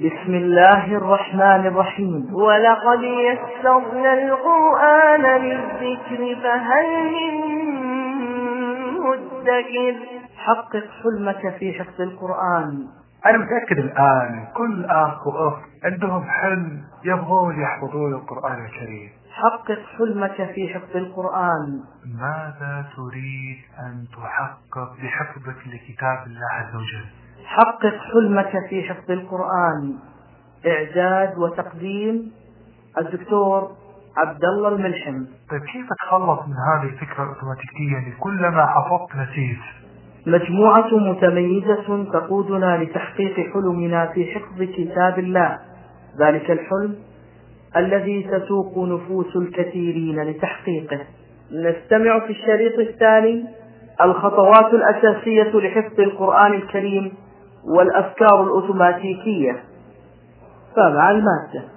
بسم الله الرحمن الرحيم. ولقد يسرنا القرآن للذكر فهل من مدكر؟ حقق حلمك في حفظ القرآن. أنا متأكد الآن كل أخ وأخت عندهم حلم يبغون يحفظون القرآن الكريم. حقق حلمك في حفظ القرآن. ماذا تريد أن تحقق بحفظك لكتاب الله عز وجل؟ حقق حلمك في حفظ القرآن. إعداد وتقديم الدكتور عبد الله الملحم. طيب كيف أتخلص من هذه الفكرة الأوتوماتيكية اللي كلما حفظت نسيت؟ مجموعة متميزة تقودنا لتحقيق حلمنا في حفظ كتاب الله. ذلك الحلم الذي تسوق نفوس الكثيرين لتحقيقه. نستمع في الشريط الثاني الخطوات الأساسية لحفظ القرآن الكريم. والأفكار الأوتوماتيكية. فمع المادة.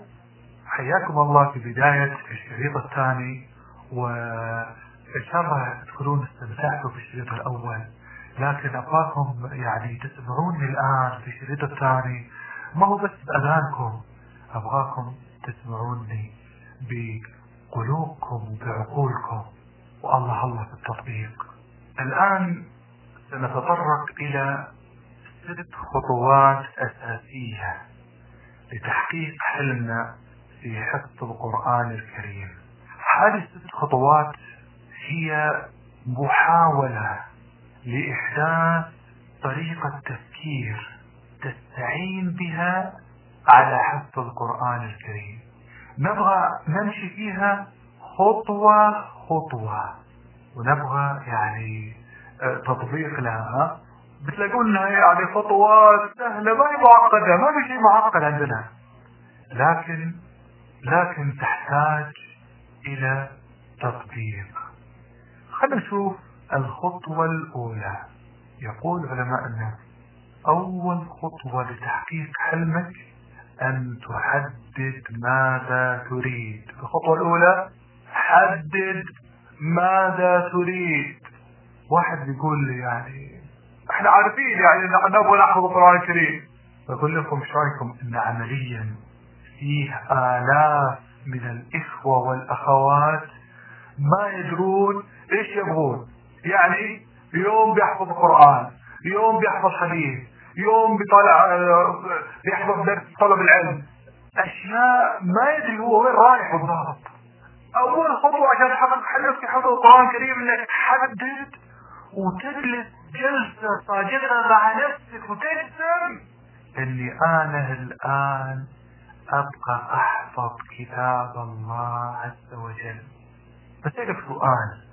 حياكم الله في بداية الشريط الثاني وإن شاء الله تكونون استمتعتوا في الشريط الأول. لكن أبغاكم يعني تسمعوني الآن في الشريط الثاني. ما هو بس بأذانكم أبغاكم تسمعوني بقلوبكم وبعقولكم. والله الله في التطبيق. الآن سنتطرق إلى ست خطوات أساسية لتحقيق حلمنا في حفظ القرآن الكريم. هذه الست خطوات هي محاولة لإحداث طريقة تفكير تستعين بها على حفظ القرآن الكريم. نبغى نمشي فيها خطوة خطوة ونبغى يعني آه، تطبيق لها. بتلاقونا يعني خطوات سهلة ما هي معقدة ما في شيء معقد عندنا. لكن لكن تحتاج إلى تطبيق خلينا نشوف الخطوة الأولى. يقول علماء النفس أول خطوة لتحقيق حلمك أن تحدد ماذا تريد. الخطوة الأولى حدد ماذا تريد. واحد بيقول لي يعني إحنا عارفين يعني نبغى نحفظ القرآن الكريم. بقول لكم إيش رأيكم؟ إن عمليا فيه آلاف من الإخوة والأخوات ما يدرون إيش يبغون. يعني يوم بيحفظ قرآن يوم بيحفظ حديث يوم بيطلع بيحفظ درس طلب العلم. أشياء ما يدري هو وين رايح بالضبط. اول خطوه عشان تحقق حلمك في حفظ القرآن الكريم إنك تحدد وتجلس جلسه صادقه مع نفسك وتجزم إني أنا الآن أبقى أحفظ كتاب الله عز وجل. بسألك سؤال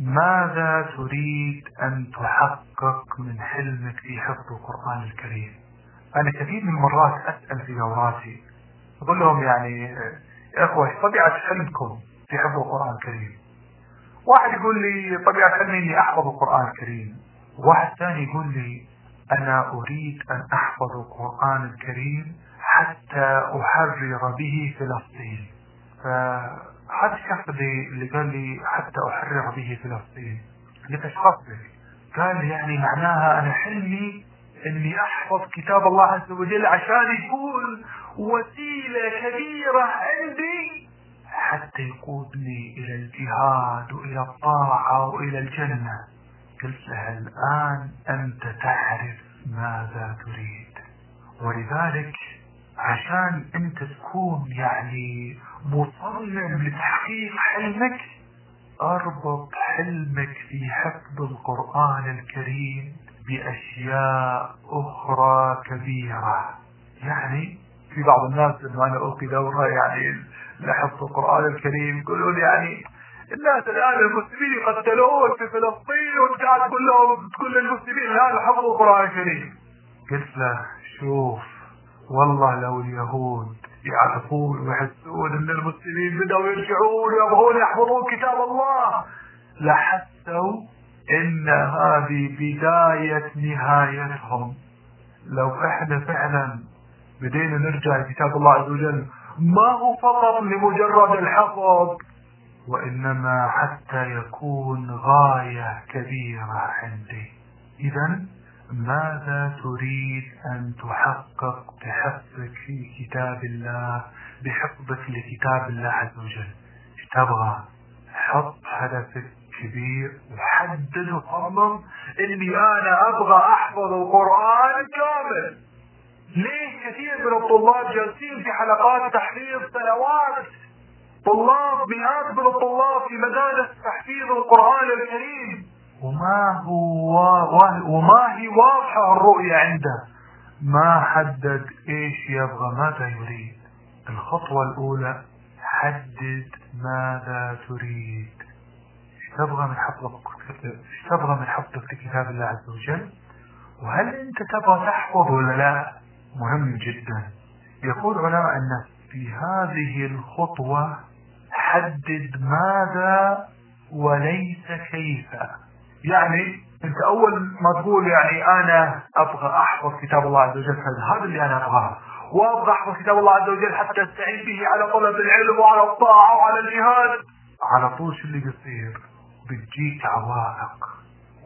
ماذا تريد أن تحقق من حلمك في حفظ القرآن الكريم؟ أنا كثير من المرات أسأل في دوراتي أقول لهم يعني يا أخوة طبيعة حلمكم في حفظ القرآن الكريم؟ واحد يقول لي طبيعة حلمي إني أحفظ القرآن الكريم واحد ثاني يقول لي أنا أريد أن أحفظ القرآن الكريم حتى أحرر به فلسطين هذا الشخص اللي, قال لي حتى أحرر به فلسطين قلت إيش قصدك؟ قال يعني معناها أنا حلمي إني أحفظ كتاب الله عز وجل عشان يكون وسيلة كبيرة عندي حتى يقودني إلى الجهاد وإلى الطاعة وإلى الجنة. قلت له الآن أنت تعرف ماذا تريد. ولذلك عشان أنت تكون يعني مصمم لتحقيق حلمك أربط حلمك في حفظ القرآن الكريم بأشياء أخرى كبيرة. يعني في بعض الناس إنه أنا القي دورة يعني لحفظ القرآن الكريم يقولون يعني الناس الآن المسلمين يقتلون في فلسطين وانت قاعد تقول لهم تقول للمسلمين الآن حفظوا القرآن الكريم. قلت له شوف والله لو اليهود يعرفون ويحسون إن المسلمين بدأوا يرجعون ويبغون يحفظون كتاب الله لحسوا إن هذه بداية نهايتهم. لو إحنا فعلا بدينا نرجع لكتاب الله عز وجل ما هو فقط لمجرد الحفظ وإنما حتى يكون غاية كبيرة عندي. اذا ماذا تريد أن تحقق بحفظك في كتاب الله بحفظك لكتاب الله عز وجل؟ تبغى حط هدفك كبير وحدد وصمم إني أنا أبغى أحفظ القرآن كامل. ليه كثير من الطلاب جالسين في حلقات تحفيظ سنوات؟ طلاب مئات من الطلاب في مدارس تحفيظ القرآن الكريم. وما هو وما هي واضحة الرؤية عنده؟ ما حدد إيش يبغى ماذا يريد؟ الخطوة الأولى حدد ماذا تريد. إيش تبغى من حفظك إيش تبغى من حفظك لكتاب الله عز وجل؟ وهل أنت تبغى تحفظ ولا لا؟ مهم جدا. يقول علماء النفس في هذه الخطوة حدد ماذا وليس كيف. يعني أنت أول ما تقول يعني أنا أبغى أحفظ كتاب الله عز وجل هذا اللي أنا أبغاه. وأبغى أحفظ كتاب الله عز وجل حتى أستعين به على طلب العلم وعلى الطاعة وعلى الجهاد. على طول شو اللي بيصير؟ بتجيك عوائق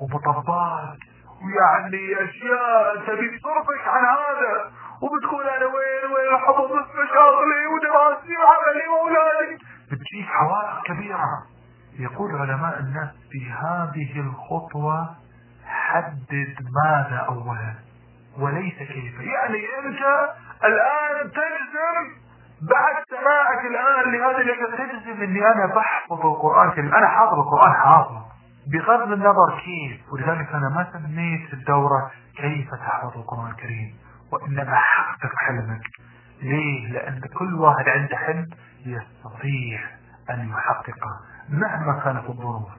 ومطبات ويعني أشياء تبي تصرفك عن هذا. وبتقول أنا وين وين حفظ مشاغلي ودراستي وعملي وأولادي. بتجيك عوائق كبيرة. يقول علماء الناس في هذه الخطوة حدد ماذا أولا وليس كيف. يعني أنت الآن تجزم بعد سماعك الآن لهذا اللي تجزم أني أنا بحفظ القرآن الكريم. أنا حافظ القرآن حافظ. بغض النظر كيف. ولذلك أنا ما سميت الدورة كيف تحفظ القرآن الكريم. وإنما حقق حلمك. ليه؟ لأن كل واحد عنده حلم يستطيع أن يحققه مهما كانت الظروف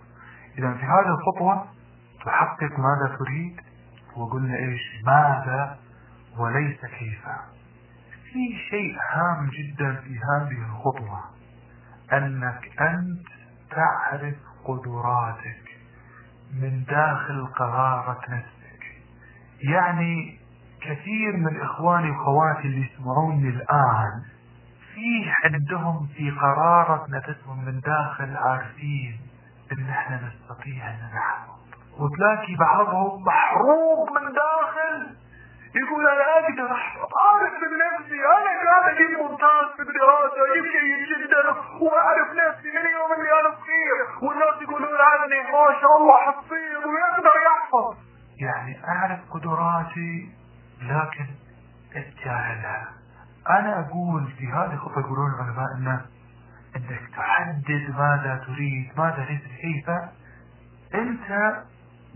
إذا في هذه الخطوة تحقق ماذا تريد؟ وقلنا إيش؟ ماذا وليس كيف. في شيء هام جدا في هذه الخطوة. أنك أنت تعرف قدراتك من داخل قرارة نفسك. يعني كثير من إخواني وخواتي اللي يسمعوني الآن في عندهم في قرارة نفسهم من داخل عارفين إن إحنا نستطيع أن نحفظ وتلاقي بعضهم محروق من داخل يقول أنا أقدر احفظ اعرف من نفسي أنا قاعد أجيب ممتاز في الدراسة أجيب جيد جدا وأعرف نفسي من يوم اللي أنا صغير والناس يقولون عني ما شاء الله حفيظ ويقدر يحفظ يعني أعرف قدراتي لكن اتجاهلها أنا أقول في هذه الخطة يقولون العلماء الناس إنك تحدد ماذا تريد ماذا ليس كيف أنت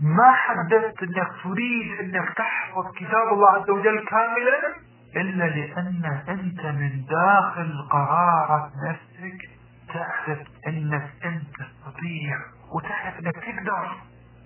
ما حددت إنك تريد إنك تحفظ كتاب الله عز وجل كاملا إلا لأن أنت من داخل قرارة نفسك تعرف إنك أنت تستطيع وتعرف إنك تقدر.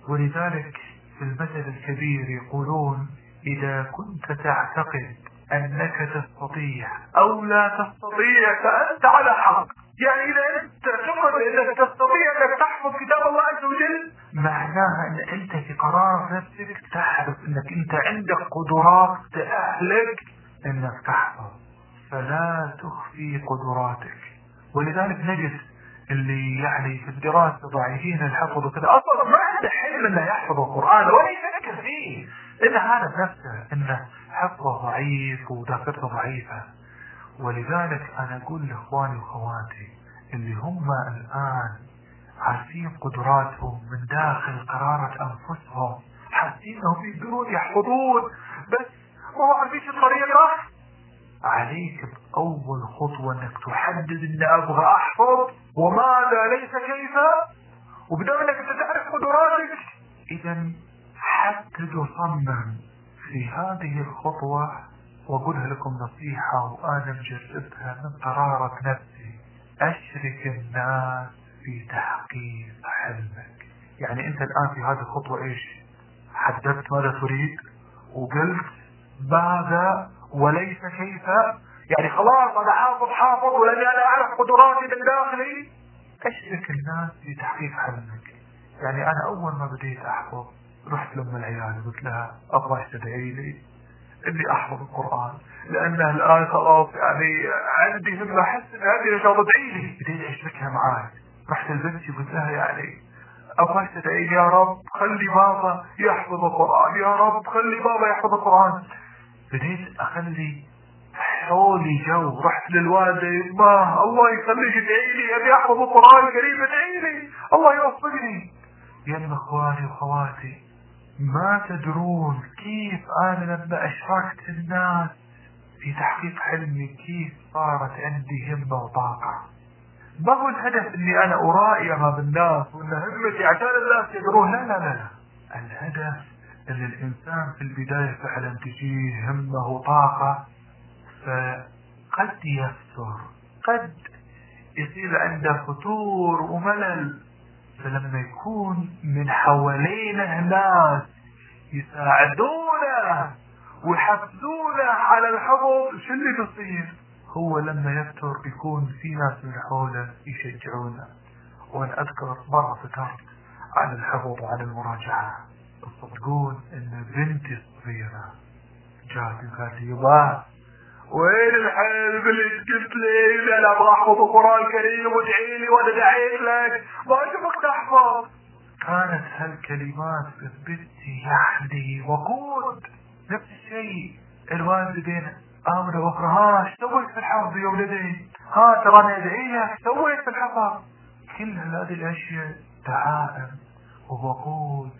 ولذلك في المثل الكبير يقولون إذا كنت تعتقد أنك تستطيع أو لا تستطيع فأنت على حق. يعني إذا أنت تعتقد أنك تستطيع انك تحفظ كتاب الله عز وجل معناها أن أنت في قرار نفسك تعرف أنك أنت عندك قدرات تأهلك أنك تحفظ. فلا تخفي قدراتك. ولذلك نجد اللي يعني في الدراسة ضعيفين الحفظ وكذا أصلا ما عنده حلم إنه يحفظ القرآن ولا يفكر فيه. إن هذا نفسه إنه حفظه ضعيف وذاكرته ضعيفة ولذلك أنا أقول لإخواني وأخواتي اللي هم الآن عارفين قدراتهم من داخل قرارة أنفسهم حاسين أنهم يقدرون يحفظون بس ما هو عارفين الطريقة عليك بأول خطوة أنك تحدد أن أبغى أحفظ وماذا ليس كيف وبدأ أنك تعرف قدراتك إذا حدد وصمم في هذه الخطوة وأقولها لكم نصيحة وأنا مجربها من قرارة نفسي. أشرك الناس في تحقيق حلمك. يعني أنت الآن في هذه الخطوة إيش؟ حددت ماذا تريد وقلت ماذا وليس كيف. يعني خلاص أنا حافظ حافظ ولاني أنا أعرف قدراتي من داخلي. أشرك الناس في تحقيق حلمك. يعني أنا أول ما بديت أحفظ رحت لأم العيال قلت لها أبغى تدعي لي إني أحفظ القرآن لأنه الآن خلاص يعني عندي همة أحس إن هذه إن شاء الله تدعي لي بديت أشركها معاي رحت لبنتي وقلت لها يعني ابغاك تدعي يا رب خلي بابا يحفظ القرآن يا رب خلي بابا يحفظ القرآن. بديت أخلي حولي جو رحت للوالدة ما الله يخليك ادعي لي أبي أحفظ القرآن الكريم ادعي لي الله يوفقني. يا إخواني وخواتي ما تدرون كيف أنا لما أشركت الناس في تحقيق حلمي كيف صارت عندي همة وطاقة؟ ما هو الهدف اني أنا أرائي أمام الناس وأن همتي عشان الناس يدرون؟ لا لا لا الهدف أن الإنسان في البداية فعلا تجيه همة وطاقة فقد يفتر قد يصير عنده فتور وملل. فلما يكون من حوالينا ناس يساعدونه ويحفزونه على الحفظ شو اللي تصير هو لما يفتر يكون في ناس من حوله يشجعونه وأنا أذكر مرة فكرت عن الحفظ وعن المراجعة. تصدقون إن بنتي الصغيرة جات قالت لي وين الحلم اللي قلت لي؟ أنا أبغى أحفظ القرآن الكريم وادعي لي وأنا دعيت لك. ما أشوفك تحفظ. كانت هالكلمات بنتي يعني وقود. نفس الشيء الوالدين امنه وأخرى ها إيش سويت في الحفظ يا ولدي؟ ها ترى أنا ادعي لك سويت في الحفظ؟ كل هذه الأشياء دعائم ووقود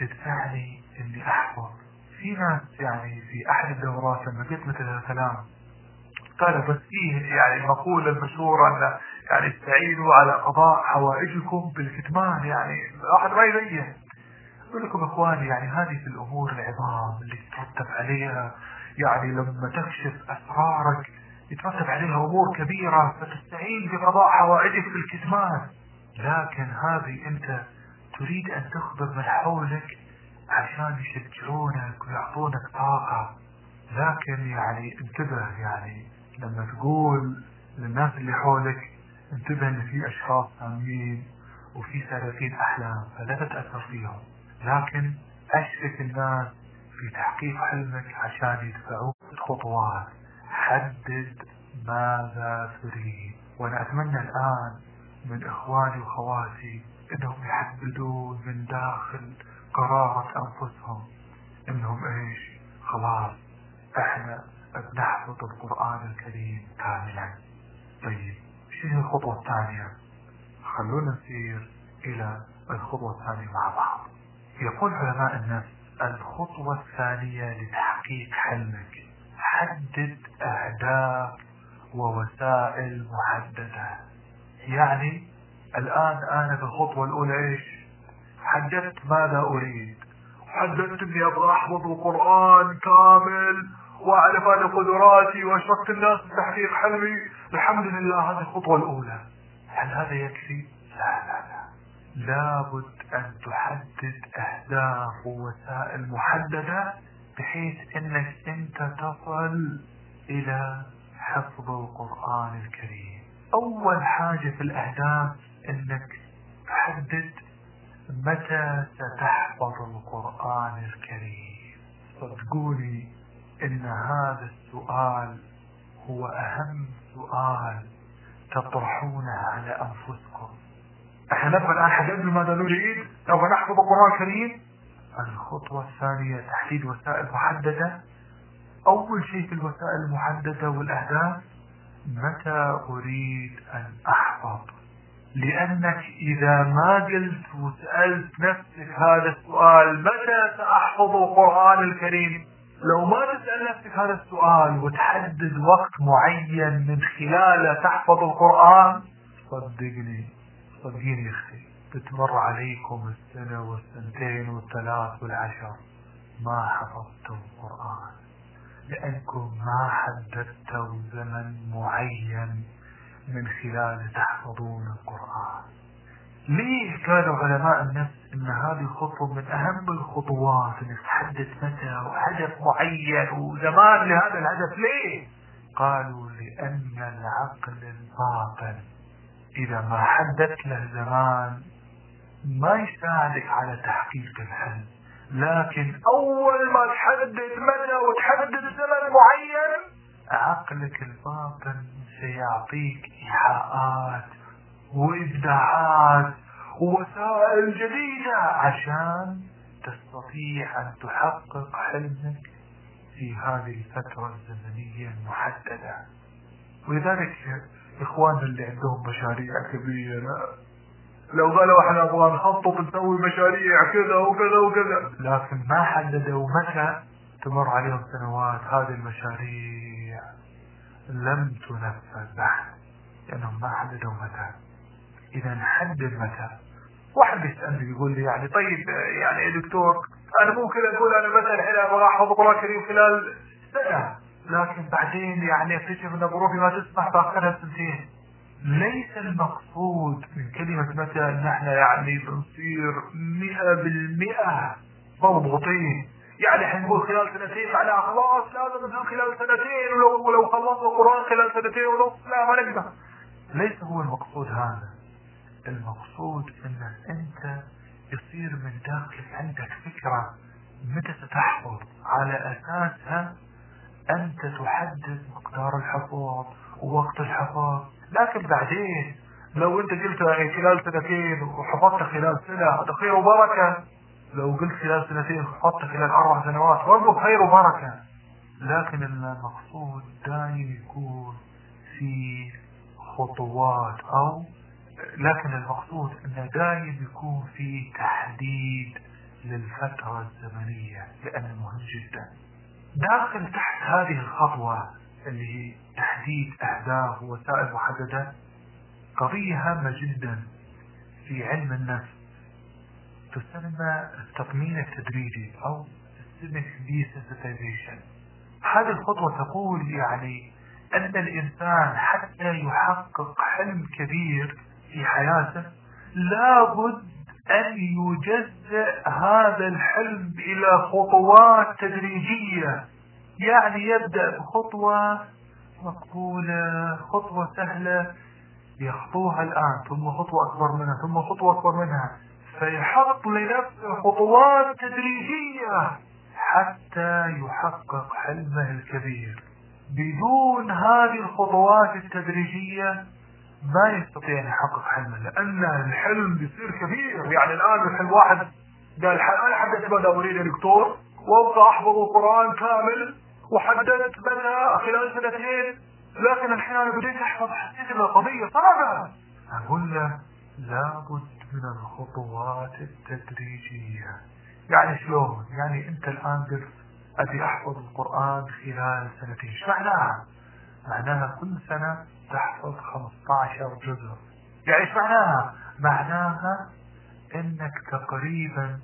تدفعني إني أحفظ. في ناس يعني في أحد الدورات لما قلت مثل هالكلام قال بس فيه يعني المقولة المشهورة أن يعني استعينوا على قضاء حوائجكم بالكتمان. يعني الواحد ما يبين. أقول لكم إخواني يعني هذه في الأمور العظام اللي تترتب عليها. يعني لما تكشف أسرارك يترتب عليها أمور كبيرة فتستعين بقضاء حوائجك بالكتمان. لكن هذه أنت تريد أن تخبر من حولك عشان يشجعونك ويعطونك طاقة. لكن يعني انتبه يعني لما تقول للناس اللي حولك انتبه إن في أشخاص ثانيين وفي سلاطين أحلام فلا تتأثر فيهم. لكن اشرك الناس في تحقيق حلمك عشان يدفعوك خطوات. حدد ماذا تريد. وأنا أتمنى الآن من إخواني وخواتي إنهم يحددون من داخل قرارة أنفسهم إنهم إيش؟ خلاص إحنا بنحفظ القرآن الكريم كاملا. طيب شنو الخطوة الثانية؟ خلونا نسير إلى الخطوة الثانية مع بعض. يقول علماء النفس الخطوة الثانية لتحقيق حلمك حدد أهداف ووسائل محددة. يعني الآن أنا في الخطوة الأولى إيش؟ حددت ماذا أريد؟ حددت أني أبغى أحفظ القرآن كامل وأعرف أنا قدراتي وأشركت الناس في تحقيق حلمي. الحمد لله هذه الخطوة الأولى. هل هذا يكفي؟ لا لا لا. لابد أن تحدد أهداف ووسائل محددة بحيث إنك أنت تصل إلى حفظ القرآن الكريم. أول حاجة في الأهداف إنك تحدد متى ستحفظ القرآن الكريم؟ صدقوني إن هذا السؤال هو أهم سؤال تطرحونه على أنفسكم. إحنا نبغى الآن حددنا ماذا نريد نبغى نحفظ القرآن الكريم. الخطوة الثانية تحديد وسائل محددة. أول شيء في الوسائل المحددة والأهداف متى أريد أن أحفظ؟ لأنك إذا ما قلت وسألت نفسك هذا السؤال متى سأحفظ القرآن الكريم؟ لو ما تسأل نفسك هذا السؤال وتحدد وقت معين من خلاله تحفظ القرآن صدقني صدقيني يا أختي بتمر عليكم السنة والسنتين والثلاث والعشر ما حفظتم القرآن لأنكم ما حددتوا زمن معين من خلاله تحفظون القرآن. ليه قالوا علماء النفس إن هذه الخطوة من أهم الخطوات انك تحدد متى وهدف معين وزمان لهذا الهدف؟ ليه؟ قالوا لأن العقل الباطن إذا ما حددت له زمان ما يساعدك على تحقيق الحلم. لكن أول ما تحدد متى وتحدد زمن معين عقلك الباطن سيعطيك إيحاءات وإبداعات ووسائل جديدة عشان تستطيع أن تحقق حلمك في هذه الفترة الزمنية المحددة. ولذلك إخواننا اللي عندهم مشاريع كبيرة لو قالوا إحنا نبغى نخطط نسوي مشاريع كذا وكذا وكذا. لكن ما حددوا متى تمر عليهم سنوات هذه المشاريع. لم تنفذ بعد لأنهم ما حددوا متى؟ إذا نحدد متى. واحد بيسألني يقول لي يعني طيب يعني يا دكتور أنا ممكن أقول أنا مثلا الحين أبغى أحفظ القرآن الكريم خلال سنة. لكن بعدين يعني أكتشف أن ظروفي ما تسمح فأخرها سنتين. ليس المقصود من كلمة متى أن إحنا يعني بنصير مئة بالمئة مضبوطين. يعني حنقول خلال سنتين معناها خلاص لازم نصير خلال سنتين ولو ولو خلصنا القرآن خلال سنتين ونص لا ما نقدر. ليس هو المقصود هذا. المقصود انك أنت يصير من داخلك عندك فكرة متى ستحفظ على أساسها؟ أنت تحدد مقدار الحفظ ووقت الحفظ لكن بعدين لو أنت قلت يعني خلال سنتين وحفظت خلال سنة هذا خير وبركة. لو قلت خلال سنتين وحفظت خلال أربع سنوات برضه خير وبركة. لكن المقصود دائما يكون في خطوات أو لكن المقصود انه دائما يكون في تحديد للفترة الزمنية لأنه مهم جدا. داخل تحت هذه الخطوة اللي هي تحديد أهداف ووسائل محددة قضية هامة جدا في علم النفس. تسمى التطمين التدريجي أو systemic desensitization هذه الخطوة تقول يعني أن الإنسان حتى يحقق حلم كبير في حياته لابد أن يجزئ هذا الحلم إلى خطوات تدريجية. يعني يبدأ بخطوة مقبولة خطوة سهلة يخطوها الآن ثم خطوة أكبر منها ثم خطوة أكبر منها. فيحط لنفسه خطوات تدريجية حتى يحقق حلمه الكبير. بدون هذه الخطوات التدريجية ما يستطيع أن يحقق حلمه لأن الحلم بيصير كبير. يعني الآن الحلم واحد قال أنا حددت بدأ أريد دكتور وأبغى أحفظ القرآن كامل وحددت بدأ خلال سنتين لكن الحين أنا بديت أحفظ حسيت القضية. صعبة أقول له لابد من الخطوات التدريجية يعني شلون؟ يعني أنت الآن قلت أبي أحفظ القرآن خلال سنتين إيش معناها؟ معناها كل سنة تحفظ 15 جزء يعني إيش معناها؟ معناها إنك تقريبا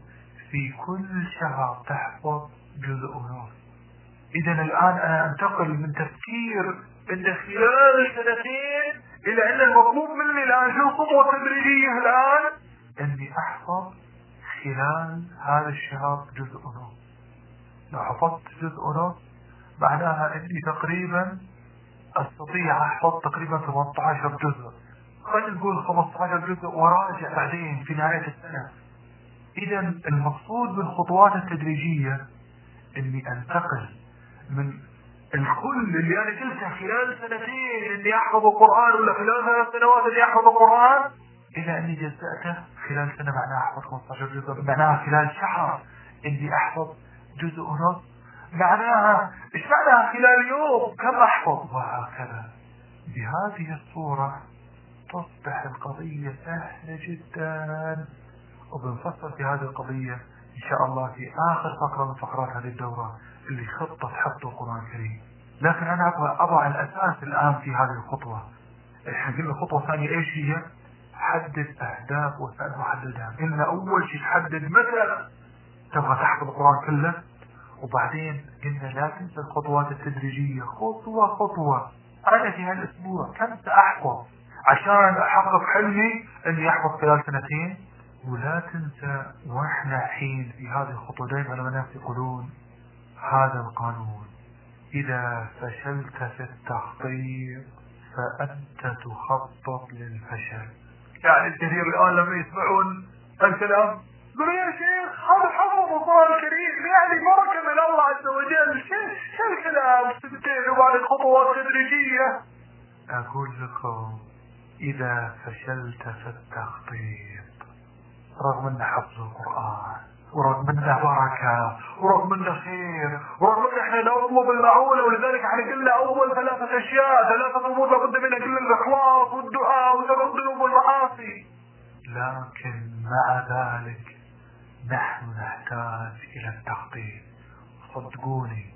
في كل شهر تحفظ جزء ونص اذا الآن أنا أنتقل من تفكير إن خلال سنتين إلى ان المطلوب مني الان شو الخطوة التدريجية الآن؟ إني أحفظ خلال هذا الشهر جزء ونص لو حفظت جزء ونص معناها إني تقريبا أستطيع أحفظ تقريبا 18 جزء. خلينا نقول 15 جزء وراجع بعدين في نهاية السنة. اذا المقصود بالخطوات التدريجية إني أنتقل من الكل اللي أنا قلته خلال سنتين اني احفظ القرآن ولا خلال ثلاث سنوات اني احفظ القرآن إلى إني جزأته خلال سنة معناها أحفظ 15 جزء معناها خلال شهر اني أحفظ جزء ونص معناها إيش معناها خلال يوم؟ كم أحفظ؟ وهكذا. بهذه الصورة تصبح القضية سهلة جدا. وبنفصل في هذه القضية إن شاء الله في آخر فقرة من فقرات هذه الدورة اللي خطة حفظ القرآن الكريم. لكن أنا أبغى أضع الأساس الآن في هذه الخطوة. إحنا قلنا خطوة ثانية إيش هي؟ حدد أهداف وسائل محددة قلنا أول شيء تحدد متى تبغى تحفظ القرآن كله. وبعدين قلنا لا تنسى الخطوات التدريجية. خطوة خطوة. أنا في هالأسبوع كم سأحفظ عشان أحقق حلمي إني أحفظ خلال سنتين؟ ولا تنسى وإحنا حين في هذه الخطوة دائما العلماء يقولون هذا القانون. إذا فشلت في التخطيط فأنت تخطط للفشل. يعني الكثير الآن لما يسمعون الكلام يقولوا يا شيخ هذا حفظ القرآن الكريم. يعني بركة من الله عز وجل. شو الكلام؟ سنتين وبعد الخطوات التدريجية. أقول لكم إذا فشلت في التخطيط رغم أن حفظ القرآن ورغم انه بركة ورغم انه خير ورغم أن إحنا نطلب المعونة ولذلك إحنا قلنا أول ثلاثة أشياء ثلاثة امور لابد منها قلنا الاخلاص والدعاء الذنوب والمعاصي لكن مع ذلك نحن نحتاج إلى التخطيط. صدقوني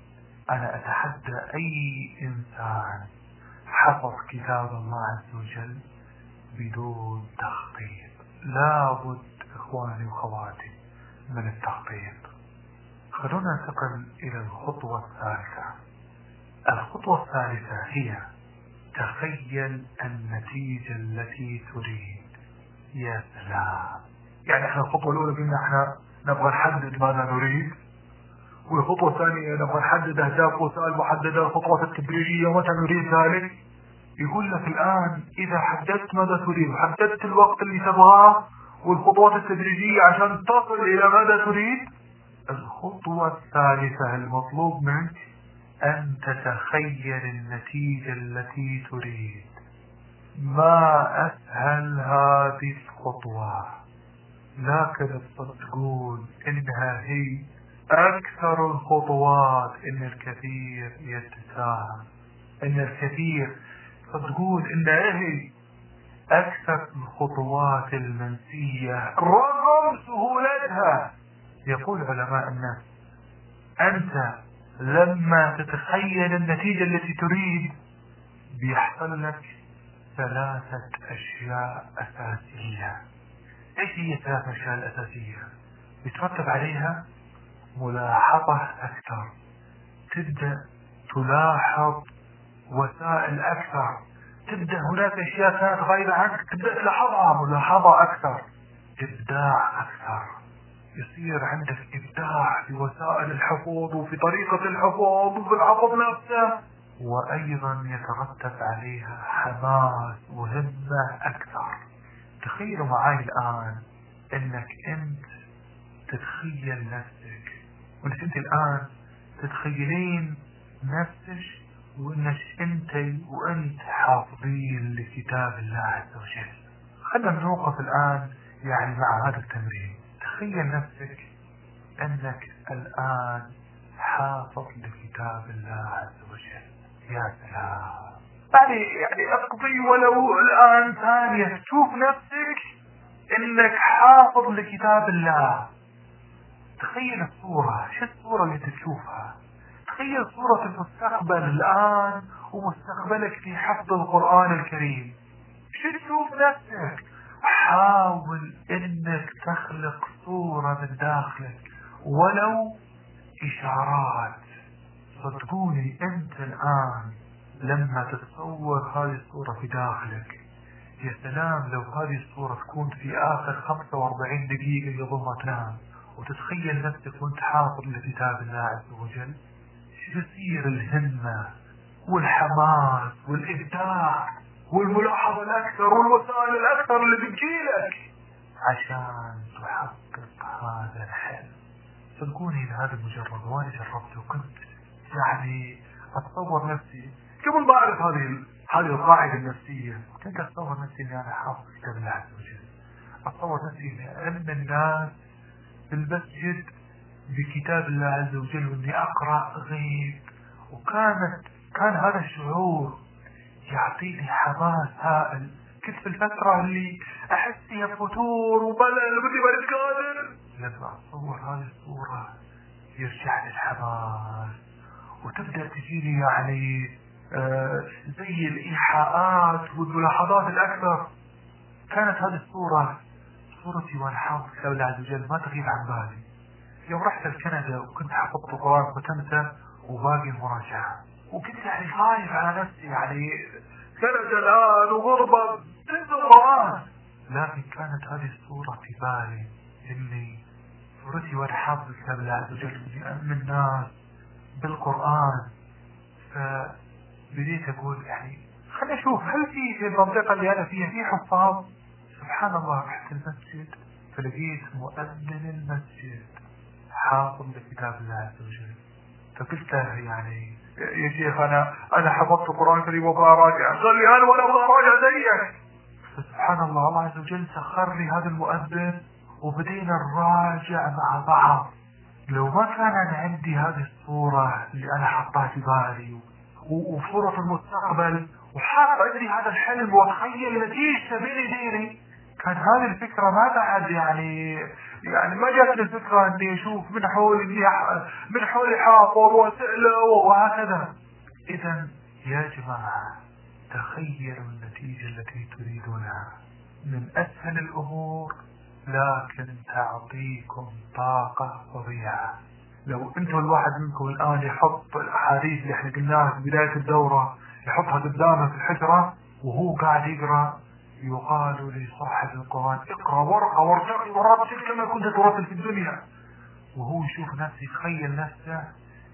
أنا أتحدى أي إنسان حفظ كتاب الله عز وجل بدون تخطيط. لابد إخواني واخواتي من التخطيط. خلونا ننتقل إلى الخطوة الثالثة. الخطوة الثالثة هي تخيل النتيجة التي تريد. يا سلام. يعني إحنا الخطوة الأولى قلنا إحنا نبغى نحدد ماذا نريد. والخطوة الثانية نبغى نحدد أهداف وسائل محددة الخطوات التدريجية ومتى نريد ذلك. يقول لك الآن إذا حددت ماذا تريد وحددت الوقت اللي تبغاه والخطوات التدريجية عشان تصل إلى ماذا تريد؟ الخطوة الثالثة المطلوب منك أن تتخيل النتيجة التي تريد؟ ما أسهل هذه الخطوة؟ لكن تصدقون إنها هي أكثر الخطوات إن الكثير يتساهل. إن الكثير صدقون إنها هي أكثر الخطوات المنسية رغم سهولتها يقول علماء الناس أنت لما تتخيل النتيجة التي تريد بيحصل لك ثلاثة أشياء أساسية. إيش هي الثلاثة أشياء الأساسية؟ يترتب عليها ملاحظة أكثر. تبدأ تلاحظ وسائل أكثر. تبدأ هناك أشياء كانت غايبة عنك؟ تبدأ تلاحظها ملاحظة أكثر. إبداع أكثر. يصير عندك إبداع في وسائل الحفظ وفي طريقة الحفظ وفي الحفظ نفسه. وأيضا يترتب عليها حماس وهمة أكثر. تخيلوا معي الآن أنك أنت تتخيل نفسك. وأنك أنت الآن تتخيلين نفسك وإنك أنت وأنت حافظين لكتاب الله عز وجل. خلنا نوقف الآن يعني مع هذا التمرين. تخيل نفسك أنك الآن حافظ لكتاب الله عز وجل. يا سلام. يعني يعني أقضي ولو الآن ثانية. تشوف نفسك إنك حافظ لكتاب الله. تخيل الصورة. شو الصورة اللي تشوفها؟ تخيل صورة المستقبل الآن ومستقبلك في حفظ القرآن الكريم. شو تشوف نفسك؟ حاول إنك تخلق صورة من داخلك ولو إشارات. صدقوني أنت الآن لما تتصور هذه الصورة في داخلك يا سلام لو هذه الصورة تكون في آخر 45 دقيقة قبل ما تنام وتتخيل نفسك وأنت حاضر لكتاب الله عز وجل. تثير الهمة والحماس والإبداع والملاحظة الأكثر والوسائل الأكثر اللي بتجيلك عشان تحقق هذا الحلم. صدقوني إن هذا مجرد وأنا جربته وكنت يعني أتصور نفسي قبل ما أعرف هذه هذه القاعدة النفسية كنت أتصور نفسي إني أنا حافظ كتاب الله عز وجل. أتصور نفسي أن الناس في المسجد بكتاب الله عز وجل وإني أقرأ غيب. وكانت كان هذا الشعور يعطيني حماس هائل. كنت في الفترة اللي أحس فيها فتور وملل ودي ما قادر. لما أتصور هذه الصورة يرجع لي الحماس. وتبدأ تجيني يعني آه زي الإيحاءات والملاحظات الأكثر كانت هذه الصورة صورتي حافظ كتاب الله عز وجل. ما تغيب عن بالي. يوم رحت لكندا وكنت حفظت القرآن ختمته وباقي المراجعة وكنت يعني خايف على نفسي؟ يعني كندا الآن وغربة تنسى القرآن. لكن كانت هذه الصورة في بالي إني صورتي وأنا حافظ كتاب الله عز وجل إني أمن الناس بالقرآن. فبديت أقول يعني خليني أشوف هل في في المنطقة اللي أنا فيها في حفاظ؟ سبحان الله رحت المسجد فلقيت مؤذن المسجد. حافظ لكتاب الله عز وجل. له يعني يا شيخ أنا أنا حفظت القرآن الكريم وابغى اراجع قال لي أنا ولا أبغى اراجع زيك. سبحان الله الله عز وجل سخر لي هذا المؤذن وبدينا نراجع مع بعض. لو ما كان عندي هذه الصورة اللي أنا حطها في بالي وصورة المستقبل وحاب أدري هذا الحلم وأتخيل نتيجته بين يديني كان هذه الفكرة ما بعد يعني يعني ما جاتني الفكرة إني أشوف من حولي من حولي حافظ واسأله وهكذا. إذا يا جماعة تخيلوا النتيجة التي تريدونها. من أسهل الأمور لكن تعطيكم طاقة فظيعة. لو أنتم الواحد منكم الآن يحط الأحاديث اللي إحنا قلناها في بداية الدورة يحطها قدامه في الحجرة وهو قاعد يقرأ يقال لصاحب القرآن اقرأ ورقة وارتقي ورتل كما كنت ترتل في الدنيا. وهو يشوف نفسه يتخيل نفسه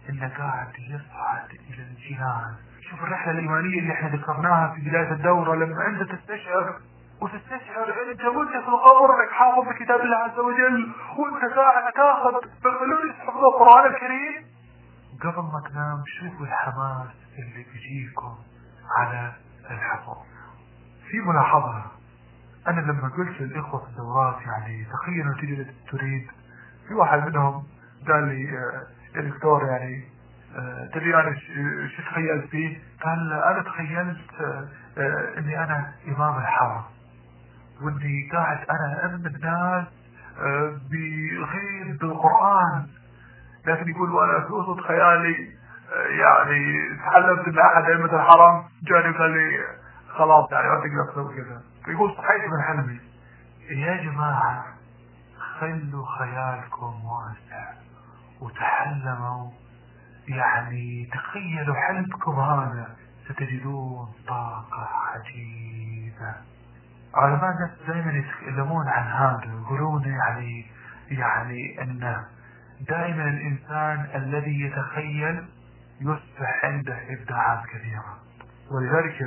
انه قاعد يصعد إلى الجنان شوف الرحلة الإيمانية اللي إحنا ذكرناها في بداية الدورة لما أنت تستشعر وتستشعر أنت وأنت في القبر إنك حافظ كتاب الله عز وجل وأنت قاعد تاخذ بالفلوس حفظ القرآن الكريم. قبل ما تنام شوفوا الحماس اللي بيجيكم على الحفظ في ملاحظة أنا لما قلت للإخوة في الدورات يعني تخيلوا نتيجة التي تريد. في واحد منهم قال لي يا دكتور يعني آه، تدري أنا شو تخيلت فيه؟ قال أنا تخيلت آه، إني أنا إمام الحرم وإني قاعد أنا أم الناس آه، بغير بالقرآن. لكن يقول وأنا في وسط خيالي يعني تعلمت إن أحد أئمة الحرم جاني وقال لي خلاص يعني ما تقدر تسوي كذا. فيقول صحيت من حلمي يا جماعة خلوا خيالكم واسع وتحلموا. يعني تخيلوا حلمكم هذا ستجدون طاقة عجيبة. علماء دائما يتكلمون عن هذا يقولون يعني يعني إن دائما الإنسان الذي يتخيل يصبح عنده إبداعات كثيرة. ولذلك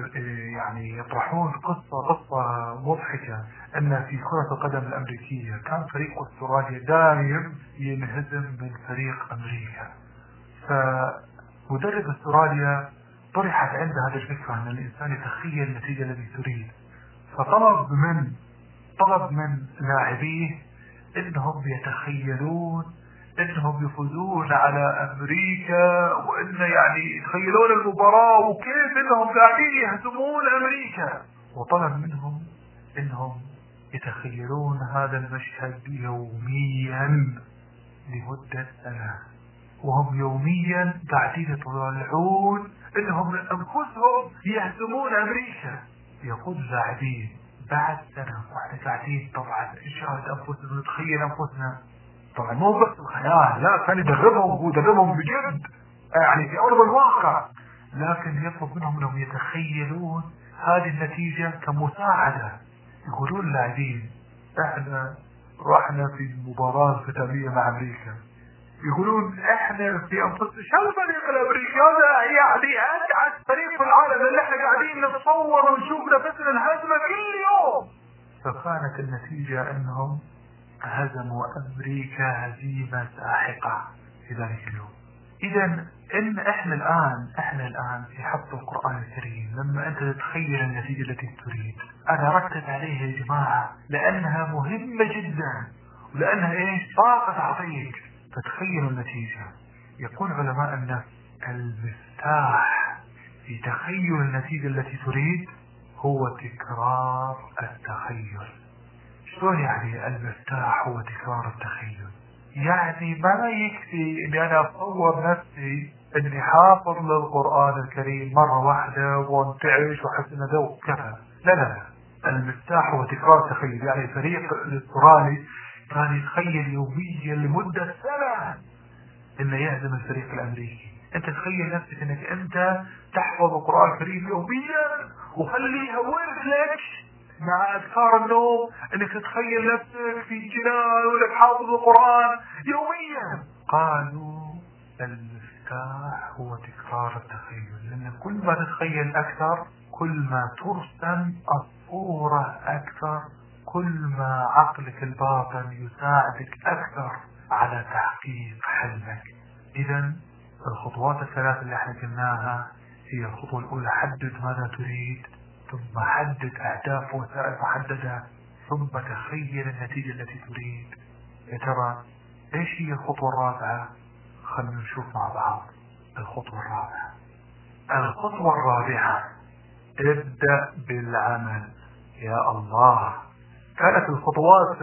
يعني يطرحون قصة قصة مضحكة أن في كرة القدم الأمريكية كان فريق أستراليا دائم ينهزم من فريق أمريكا. فمدرب أستراليا طرحت عنده هذه الفكرة أن الإنسان يتخيل النتيجة التي تريد. فطلب من طلب من لاعبيه إنهم يتخيلون إنهم يفوزون على أمريكا وإن يعني يتخيلون المباراة وكيف إنهم قاعدين يهزمون أمريكا. وطلب منهم إنهم يتخيلون هذا المشهد يوميا لمدة سنة. وهم يوميا قاعدين يطلعون إنهم انفسهم يهزمون أمريكا. يقول اللاعبين بعد سنة وإحنا قاعدين طبعا نشاهد أنفسنا نتخيل أنفسنا. طبعا مو بس الخيال لا كان يدربهم هو يدربهم بجد يعني في أرض الواقع. لكن يطلب منهم أنهم يتخيلون هذه النتيجة كمساعدة. يقولون اللاعبين إحنا رحنا في المباراة الختامية مع أمريكا. يقولون إحنا في انفسنا شو الفريق الأمريكي؟ هذا يعني اتعس فريق في العالم اللي إحنا قاعدين نتصور ونشوف نفسنا الهزمة كل يوم. فكانت النتيجة إنهم هزموا أمريكا هزيمة ساحقة في ذلك اليوم. إذا إن إحنا الآن إحنا الآن في حفظ القرآن الكريم لما أنت تتخيل النتيجة التي تريد أنا ركز عليها يا جماعة لأنها مهمة جدا ولأنها إيش؟ طاقة تعطيك فتخيلوا النتيجة. يقول علماء النفس المفتاح في تخيل النتيجة التي تريد هو تكرار التخيل. شلون يعني المفتاح هو تكرار التخيل. يعني ما يكفي اني أنا اتصور نفسي إني حافظ للقرآن الكريم مرة واحدة وانتعش واحس انه ذوق كفى. لا لا لا. المفتاح هو تكرار التخيل يعني الفريق الاسترالي كان يتخيل يوميا لمدة سنة إنه يهزم الفريق الأمريكي. أنت تخيل نفسك إنك أنت تحفظ القرآن الكريم يوميا وخليها ورد لك مع أذكار النوم أنك تتخيل نفسك في جنان ولك حافظ القرآن يوميا. قالوا المفتاح هو تكرار التخيل لأن كل ما تتخيل أكثر كل ما ترسم الصورة أكثر كل ما عقلك الباطن يساعدك أكثر على تحقيق حلمك. اذا الخطوات الثلاث اللي إحنا قلناها هي الخطوة الأولى حدد ماذا تريد. ثم حدد أهداف وسائل محددة ثم تخيل النتيجة التي تريد. يا ترى إيش هي الخطوة الرابعة؟ خلنا نشوف مع بعض الخطوة الرابعة. الخطوة الرابعة ابدأ بالعمل. يا الله. كانت الخطوات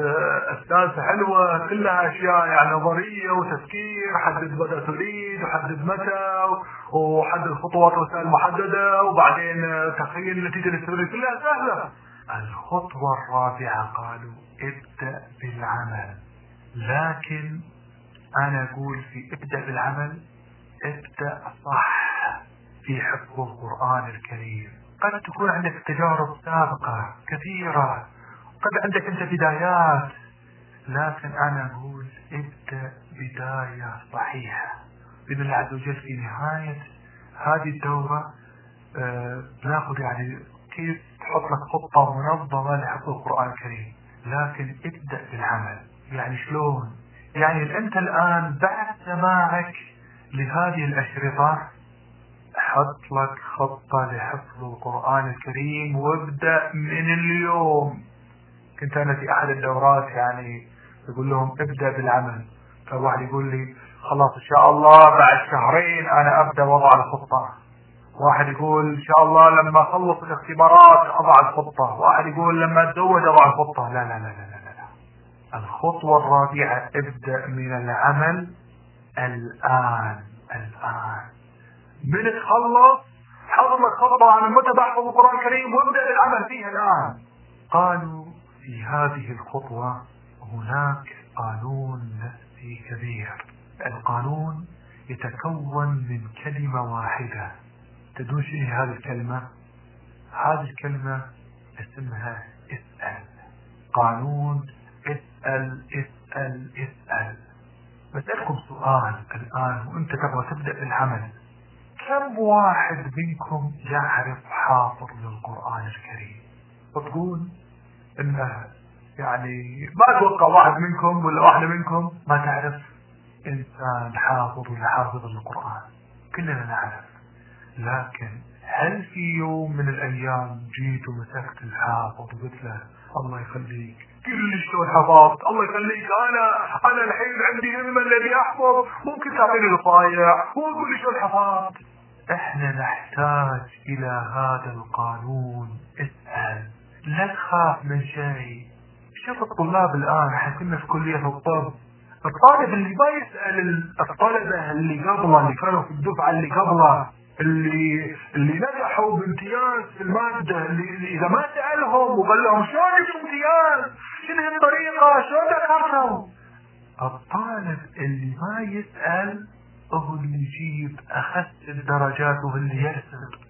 الثالثة حلوة كلها أشياء يعني نظرية وتفكير حدد متى تريد وحدد متى وحدد الخطوات والوسائل محددة وبعدين تخيل النتيجة اللي تريد كلها سهلة. الخطوة الرابعة قالوا ابدأ بالعمل. لكن أنا أقول في ابدأ بالعمل ابدأ صح في حفظ القرآن الكريم. قد تكون عندك تجارب سابقة كثيرة. قد عندك أنت بدايات لكن أنا أقول ابدأ بداية صحيحة. بإذن الله عز وجل في نهاية هذه الدورة آه نأخذ يعني كيف تحط لك خطة منظمة لحفظ القرآن الكريم. لكن ابدأ بالعمل. يعني شلون؟ يعني أنت الآن بعد سماعك لهذه الأشرطة حط لك خطة لحفظ القرآن الكريم وابدأ من اليوم. كنت أنا في أحد الدورات يعني يقول لهم ابدأ بالعمل. فواحد يقول لي خلاص إن شاء الله بعد شهرين أنا أبدأ وضع الخطة. واحد يقول إن شاء الله لما أخلص الاختبارات أضع الخطة. واحد يقول لما أتزوج أضع الخطة. لا لا لا لا لا, لا. الخطوة الرابعة ابدأ من العمل الآن الآن. من تخلص لك خطة عن متى بحفظ القرآن الكريم وابدأ العمل فيها الآن. قالوا في هذه الخطوة هناك قانون نفسي كبير. القانون يتكون من كلمة واحدة. تدون شنو هذه الكلمة؟ هذه الكلمة اسمها إسأل. قانون إسأل إسأل إسأل. بسألكم سؤال الآن وإنت تبغى تبدأ بالعمل كم واحد منكم يعرف حافظ للقرآن الكريم؟ وتقول إنه يعني ما أتوقع واحد منكم ولا واحدة منكم ما تعرف إنسان حافظ ولا حافظ للقرآن. كلنا نعرف. لكن هل في يوم من الأيام جيت ومسكت الحافظ وقلت له الله يخليك. كل شلون حفظت. الله يخليك. أنا أنا الحين عندي همة الذي أحفظ. ممكن تعطيني وقول لي شلون حفظت. إحنا نحتاج إلى هذا القانون. اسأل. لا تخاف من شيء شوف الطلاب الآن إحنا كنا في كلية الطب الطالب اللي ما يسأل الطلبة اللي قبله اللي كانوا في الدفعة اللي قبله اللي اللي نجحوا بامتياز في المادة اللي إذا ما سألهم وقال لهم شلون جبتوا امتياز؟ شنو الطريقة؟ شلون دخلتوا؟ الطالب اللي ما يسأل هو اللي يجيب اخس الدرجات وهو اللي يرسم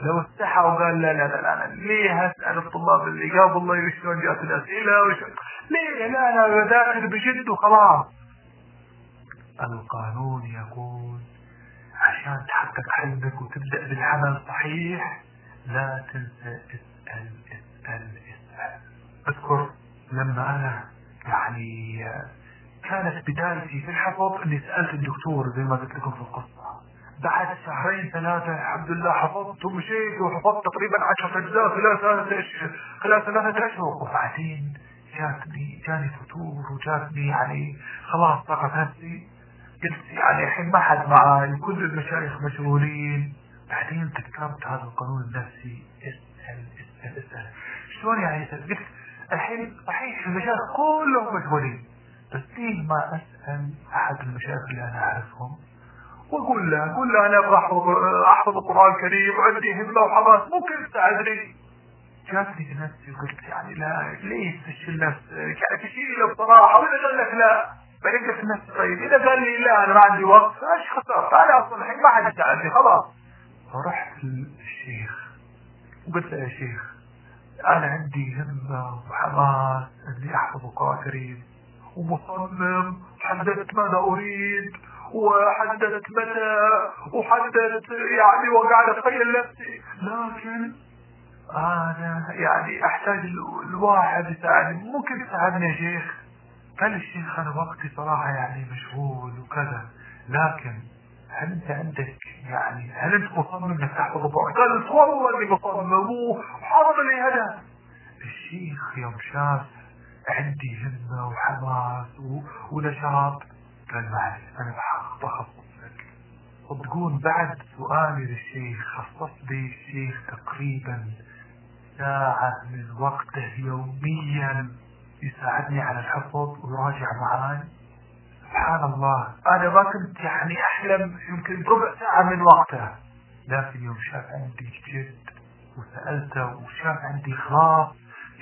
لو استحى وقال لا لا لا لا ليه اسال الطلاب اللي قبل شلون جات الأسئلة وشلون ليه؟ لا أنا بذاكر بجد وخلاص. القانون يقول عشان تحقق حلمك وتبدأ بالعمل صحيح لا تنسى اسأل اسأل اسأل. اذكر لما أنا يعني كانت بدايتي في الحفظ إني سألت الدكتور زي ما قلت لكم في القصة. بعد شهرين ثلاثة الحمد لله حفظت ومشيت وحفظت تقريبا عشرة أجزاء خلال ثلاثة أشهر خلال ثلاثة أشهر. وبعدين جاتني جاني فتور وجاتني يعني خلاص ثقة نفسي. قلت يعني الحين ما حد معاي كل المشايخ مشغولين. بعدين تذكرت هذا القانون النفسي. اسأل اسأل اسأل شلون يعني؟ اسأل قلت الحين صحيح المشايخ كلهم مشغولين. بس ليه ما أسأل أحد المشايخ اللي أنا أعرفهم؟ أقول له أنا أبغى أحفظ أحفظ القرآن الكريم وعندي همه وحماس ممكن تساعدني جاتني نفسي وقلت يعني لا ليش تشيل نفسك؟ يعني تشيله بصراحه ولا قال لك لا بعدين قلت لنفسي طيب إذا قال لي لا أنا ما عندي وقت إيش خسرت؟ أنا أصلا الحين ما حد يساعدني خلاص. فرحت للشيخ وقلت له يا شيخ أنا عندي همة وحماس إني أحفظ القرآن الكريم ومصمم حددت ماذا أريد وحددت متى؟ وحددت يعني وقاعد اتخيل نفسي. لكن أنا يعني أحتاج الواحد يساعدني. ممكن تساعدني يا شيخ؟ قال الشيخ أنا وقتي صراحة يعني مشغول وكذا. لكن هل أنت عندك يعني هل أنت مصمم إنك تحفظ القرآن؟ قال والله إني مصمم وحاضر لي هذا الشيخ يوم شاف عندي همة وحماس ونشاط. قال معلش أنا بخصص لك وتقول بعد سؤالي للشيخ خصص لي الشيخ تقريبا ساعة من وقته يوميا يساعدني على الحفظ ويراجع معاي. سبحان الله. أنا ما كنت يعني أحلم يمكن ربع ساعة من وقته. لكن يوم شاف عندي جد وسألته وشاف عندي إخلاص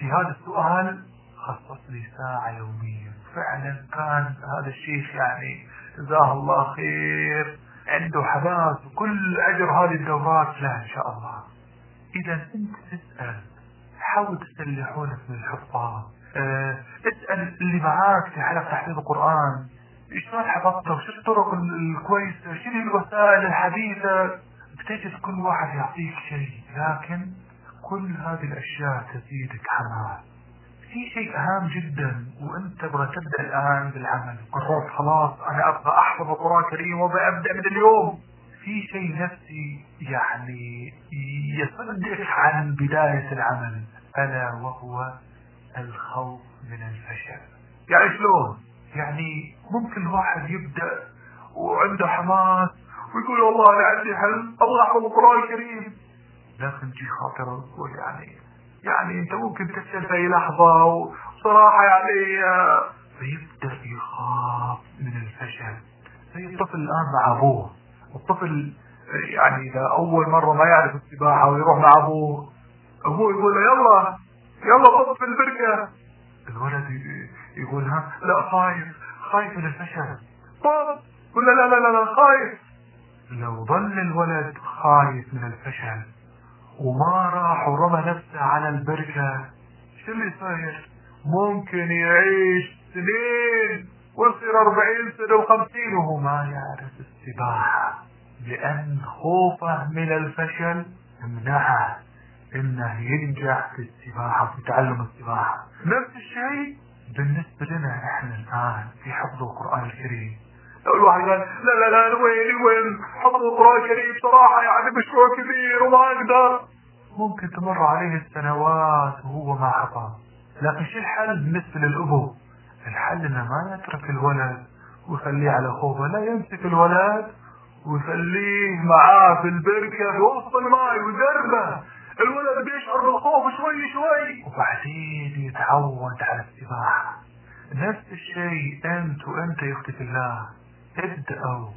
في هذا السؤال خصص لي ساعة يوميا. فعلا كان هذا الشيخ يعني جزاه الله خير. عنده حماس وكل أجر هذه الدورات له إن شاء الله. إذا أنت تسأل حاول تسأل حولك من الحفاظ. أه اسأل اللي معاك في حلقة تحفيظ القرآن. شلون حفظته؟ وش الطرق الكويسة؟ شنو الوسائل الحديثة؟ بتجد كل واحد يعطيك شيء لكن كل هذه الأشياء تزيدك حماس. في شيء أهم جدا وأنت تبغى تبدأ الآن بالعمل. قررت خلاص أنا أبغى أحفظ القرآن الكريم وأبغى أبدأ من اليوم. في شيء نفسي يعني يصدق عن بداية العمل. ألا وهو الخوف من الفشل. يعني شلون؟ يعني ممكن الواحد يبدأ وعنده حماس ويقول والله أنا عندي حلم أبغى أحفظ القرآن الكريم. لكن تجي خاطره تقول يعني أنت ممكن تفشل في أي لحظة وصراحة يعني آه، فيبدأ يخاف من الفشل. زي الطفل الآن مع أبوه. الطفل يعني إذا أول مرة ما يعرف السباحة ويروح مع أبوه أبوه يقول له يلا يلا طب في البركة. الولد يقول ها لا خايف خايف من الفشل. طب قل لا لا لا خايف. لو ظل الولد خايف من الفشل وما راح ورمى نفسه على البركة. شو اللي صاير ممكن يعيش سنين ويصير أربعين سنة وخمسين وهو ما يعرف السباحة. لأن خوفه من الفشل منعه إنه ينجح في السباحة في تعلم السباحة. نفس الشيء بالنسبة لنا إحنا الآن في حفظ القرآن الكريم. لو الواحد قال لا لا لا وين وين؟ حفظ القرآن الكريم بصراحة يعني مشروع كبير وما أقدر. ممكن تمر عليه السنوات وهو ما حفظ لكن شو الحل بالنسبة للأبو الحل إنه ما يترك الولد ويخليه على خوفه لا يمسك الولد ويخليه معاه في البركة في وسط الماء ويدربه. الولد بيشعر بالخوف شوي شوي. وبعدين يتعود على السباحة. نفس الشيء أنت وأنت يا أختي الله. ابدأوا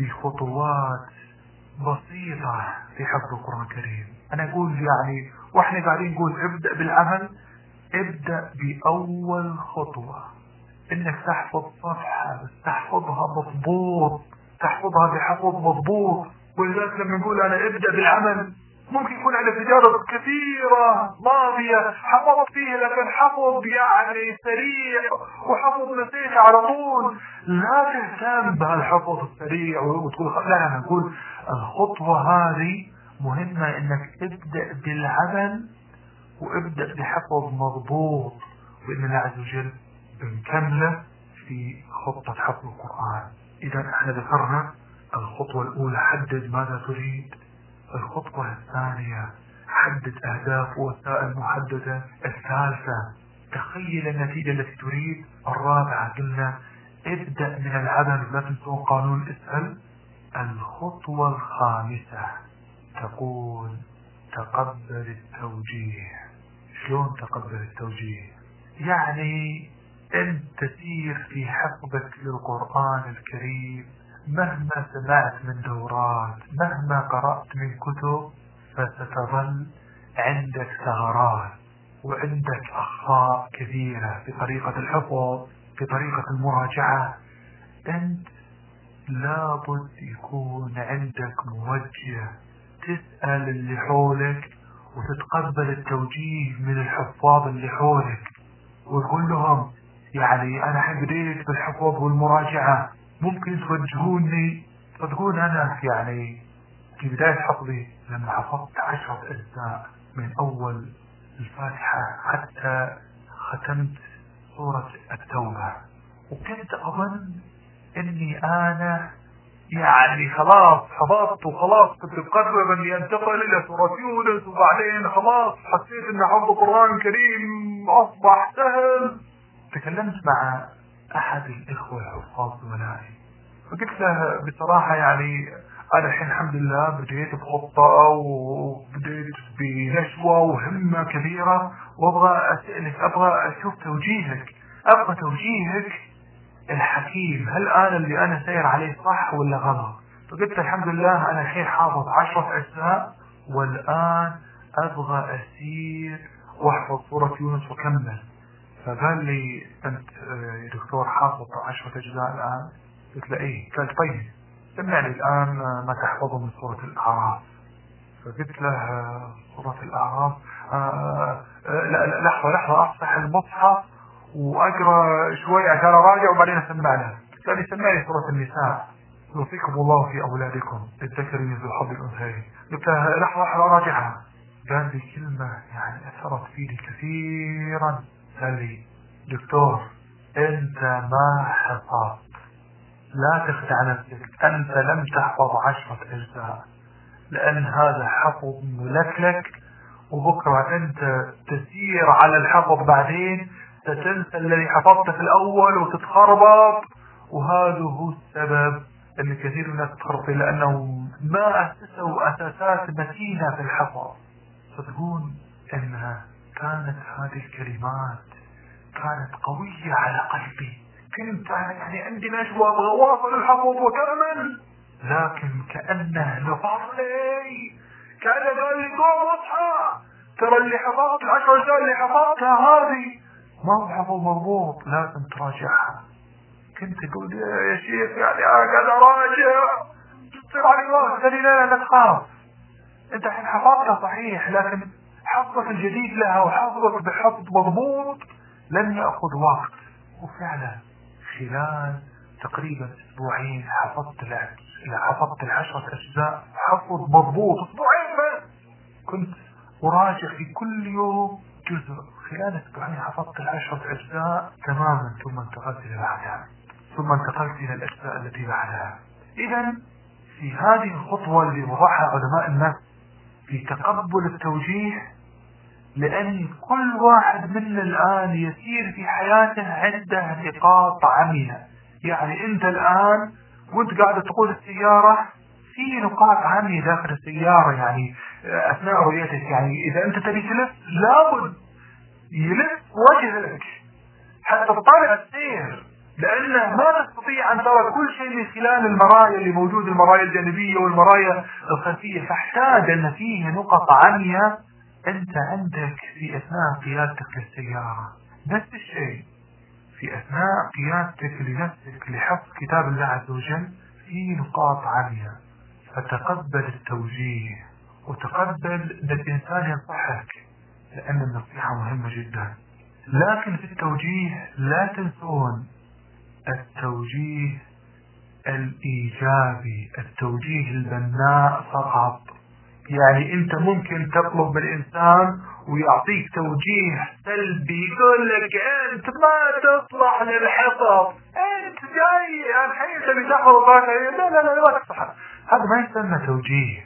بخطوات بسيطة في حفظ القرآن الكريم. أنا أقول يعني وإحنا قاعدين نقول ابدأ بالعمل ابدأ بأول خطوة. إنك تحفظ صفحة بس تحفظها مضبوط تحفظها بحفظ مضبوط. ولذلك لما نقول أنا ابدأ بالعمل ممكن يكون على تجارب كثيرة ماضية حفظت فيه لكن حفظ يعني سريع وحفظ نسيت على طول. لا تهتم بهالحفظ السريع وتقول لا أنا أقول الخطوة هذه مهمة إنك تبدأ بالعمل وابدأ بحفظ مضبوط. بإذن الله عز وجل بنكمله في خطة حفظ القرآن. إذا إحنا ذكرنا الخطوة الأولى حدد ماذا تريد. الخطوة الثانية حدد أهداف ووسائل محددة. الثالثة تخيل النتيجة التي تريد. الرابعة قلنا ابدأ من العمل لا تنسون قانون اسأل. الخطوة الخامسة تقول تقبل التوجيه. شلون تقبل التوجيه؟ يعني أنت تسير في حقبك للقرآن الكريم. مهما سمعت من دورات مهما قرأت من كتب فستظل عندك ثغرات وعندك أخطاء كثيرة في طريقة الحفظ في طريقة المراجعة. أنت لابد يكون عندك موجة تسأل اللي حولك وتتقبل التوجيه من الحفاظ اللي حولك وتقول لهم يعني أنا حبريت بالحفظ والمراجعة. ممكن توجهوني تصدقون أنا يعني في بداية حفظي لما حفظت عشرة أجزاء من أول الفاتحة حتى ختمت سورة التوبة. وكنت أظن أني أنا يعني خلاص حفظت وخلاص كنت مقرر اني انتقل إلى سورة يونس وبعدين خلاص حسيت ان حفظ القرآن الكريم أصبح سهل. تكلمت مع أحد الإخوة الحفاظ زملائي فقلت له بصراحة يعني أنا الحين الحمد لله بديت بخطة وبديت بنشوة وهمة كبيرة وأبغى أسألك أبغى أشوف توجيهك أبغى توجيهك الحكيم. هل أنا اللي أنا سير عليه صح ولا غلط؟ فقلت الحمد لله أنا الحين حافظ عشرة اجزاء والآن أبغى أسير وأحفظ سورة يونس وأكمل. فقال لي أنت يا دكتور حافظ عشرة أجزاء الآن؟ قلت له إيه؟ قال طيب سمعني الآن ما تحفظه من سورة الأعراف. فقلت له سورة الأعراف؟ آه لا لحظة لحظة أفتح المصحف وأقرأ شوي عشان أراجع وبعدين أسمع له كان يسمع لي سورة النساء. يوصيكم الله في أولادكم للذكر مثل حظ الانثيين قلت له لحظة لحظه أراجعها. قال لي كلمة يعني أثرت فيني كثيرا. قال لي دكتور أنت ما حفظت لا تخدع نفسك أنت لم تحفظ عشرة أجزاء. لأن هذا حفظ ملكلك وبكرة أنت تسير على الحفظ بعدين ستنسى الذي حفظته في الأول وتتخربط. وهذا هو السبب أن كثير من الناس تتخربط لأنهم ما أسسوا أساسات متينة في الحفظ. فتقول أنها كانت هذه الكلمات كانت قوية على قلبي. كنت يعني عندي نشوة أبغى أواصل الحفظ وكمل لكن كأنه نفض لي. كأنه قال لي قوم اصحى ترى اللي حفظت العشر أجزاء اللي حفظتها هذه. ما هو حفظ مضبوط لازم تراجعها. كنت تقول يا شيخ يعني قاعد أراجع. تصير علي لي لا لا تخاف. أنت الحين حفظتها صحيح لكن حفظك الجديد لها وحفظك بحفظ مضبوط لن يأخذ وقت. وفعلا خلال تقريبا أسبوعين حفظت حفظت العشرة أجزاء حفظ مضبوط. أسبوعين بس. كنت أراجع في كل يوم جزء. خلال أسبوعين حفظت العشرة أجزاء تماما ثم انتقلت إلى بعدها. ثم انتقلت إلى الأجزاء التي بعدها. اذا في هذه الخطوة اللي وضعها علماء النفس في تقبل التوجيه لأن كل واحد منا الآن يسير في حياته عنده نقاط عمية يعني أنت الآن وأنت قاعد تقود السيارة في نقاط عمية داخل السيارة. يعني أثناء رؤيتك يعني إذا أنت تبي تلف لابد يلف وجهك حتى تطالع السير لأنه ما تستطيع أن ترى كل شيء من خلال المرايا اللي موجود المرايا الجانبية والمرايا الخلفية. فاحتاج أن فيه نقط عمية أنت عندك في أثناء قيادتك للسيارة نفس الشيء. في أثناء قيادتك لنفسك لحفظ كتاب الله عز وجل في نقاط عمية فتقبل التوجيه وتقبل أن الإنسان ينصحك لأن النصيحة مهمة جدا. لكن في التوجيه لا تنسون التوجيه الإيجابي التوجيه البناء فقط. يعني أنت ممكن تطلب من الإنسان ويعطيك توجيه سلبي يقول لك أنت ما تصلح للحفظ أنت جاي الحين تبي تحفظ لا لا لا لا تصلح هذا ما يسمى توجيه.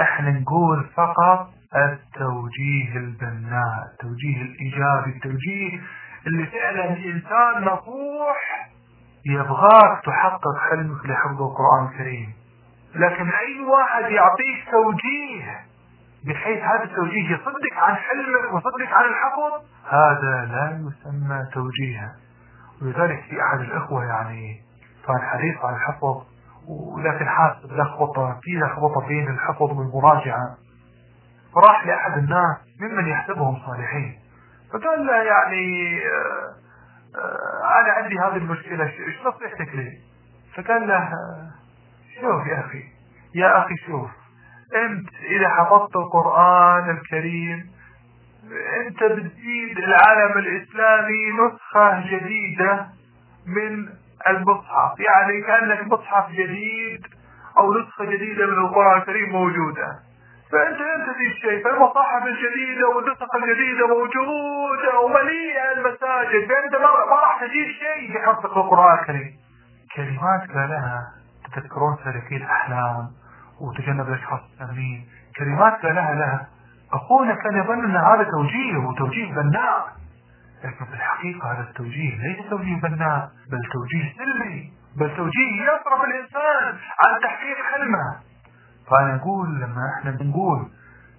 إحنا نقول فقط التوجيه البناء التوجيه الإيجابي التوجيه اللي فعلا الإنسان نصوح يبغاك تحقق حلمك لحفظ القرآن الكريم. لكن أي واحد يعطيك توجيه بحيث هذا التوجيه يصدق عن حلمك ويصدق عن الحفظ هذا لا يسمى توجيها. ولذلك في أحد الإخوة يعني كان حديث عن الحفظ ولكن حاسب لخبطة في لخبطة بين الحفظ والمراجعة. فراح لأحد الناس ممن يحسبهم صالحين. فقال له يعني آه، آه، أنا عندي هذه المشكلة إيش نصيحتك لي؟ فقال له شوف يا أخي يا أخي شوف أنت إذا حفظت القرآن الكريم أنت بتزيد العالم الإسلامي نسخة جديدة من المصحف. يعني كأنك مصحف جديد أو نسخة جديدة من القرآن الكريم موجودة. فأنت أنت ذي الشيء فالمصاحف الجديدة والنسخ الجديدة موجودة ومليئة المساجد فأنت ما راح تجيب شيء في القرآن الكريم. كلمات قالها تذكرون سلكي الأحلام وتجنب الأشخاص السامين كلمات لا لها أخونا كان يظن أن هذا توجيه وتوجيه بناء. لكن في الحقيقة هذا التوجيه ليس توجيه بناء بل توجيه سلبي بل توجيه يصرف الإنسان عن تحقيق حلمه فأنا أقول لما إحنا بنقول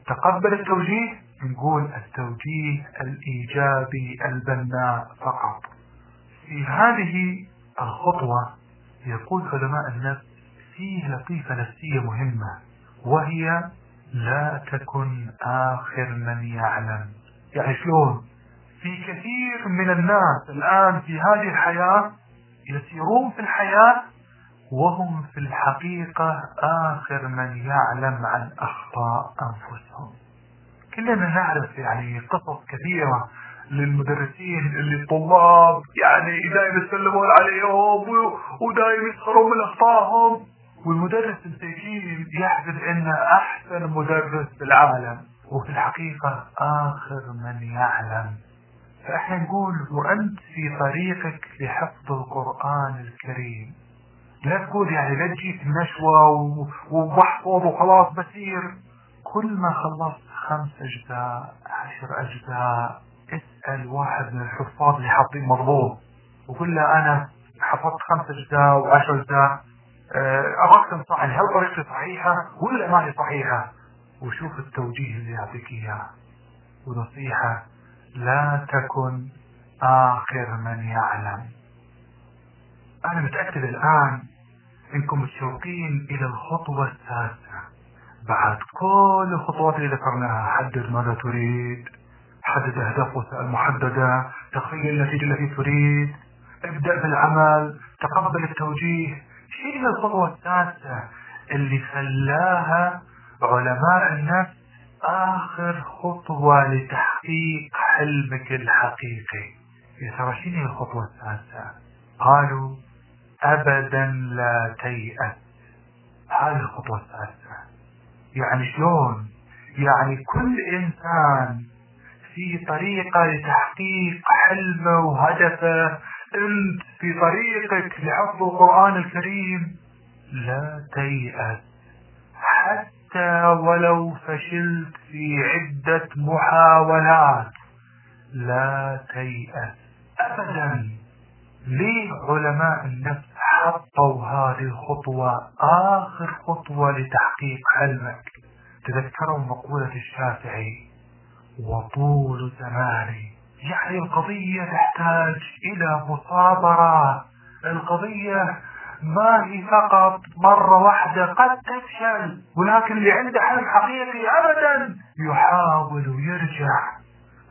تقبل التوجيه نقول التوجيه الإيجابي البناء فقط. في هذه الخطوة يقول علماء النفس فيه لطيفة نفسية مهمة وهي لا تكن آخر من يعلم. يعني شلون؟ في كثير من الناس الآن في هذه الحياة يسيرون في الحياة وهم في الحقيقة آخر من يعلم عن أخطاء أنفسهم. كلنا نعرف يعني قصص كثيرة للمدرسين اللي الطلاب يعني دائما يسلمون عليهم ودائما يسخرون من أخطائهم. والمدرس المساكين يحسب انه أحسن مدرس في العالم وفي الحقيقة آخر من يعلم. فإحنا نقول وانت في طريقك لحفظ القرآن الكريم. لا تقول يعني لا تجيك النشوة وبحفظ وخلاص بسير كل ما خلصت خمس أجزاء عشر أجزاء اسأل واحد من الحفاظ اللي حاطين مضبوط. وقول له أنا حفظت خمس أجزاء وعشر أجزاء. أراك تنصحني هل طريقتي صحيحة ولا ما هي صحيحة؟ وشوف التوجيه اللي يعطيك إياه. ونصيحة لا تكن آخر من يعلم. أنا متأكد الآن إنكم متشوقين إلى الخطوة السادسة بعد كل الخطوات اللي ذكرناها حدد ماذا تريد. حدد أهداف المحددة تخيل النتيجة التي تريد ابدأ بالعمل تقبل التوجيه شيء الخطوة الثالثة اللي خلاها علماء النفس آخر خطوة لتحقيق حلمك الحقيقي يا ترى شنو الخطوة الثالثة؟ قالوا أبدا لا تيأس هذه الخطوة الثالثة يعني شلون؟ يعني كل إنسان في طريقة لتحقيق حلمه وهدفه أنت في طريقك لحفظ القرآن الكريم. لا تيأس. حتى ولو فشلت في عدة محاولات. لا تيأس. أبدا. ليه علماء النفس حطوا هذه الخطوة؟ آخر خطوة لتحقيق حلمك. تذكروا مقولة الشافعي. وطول زماني. يعني القضية تحتاج إلى مصابرة. القضية ما هي فقط مرة واحدة قد تفشل ولكن اللي عنده حل حقيقي أبدا يحاول ويرجع.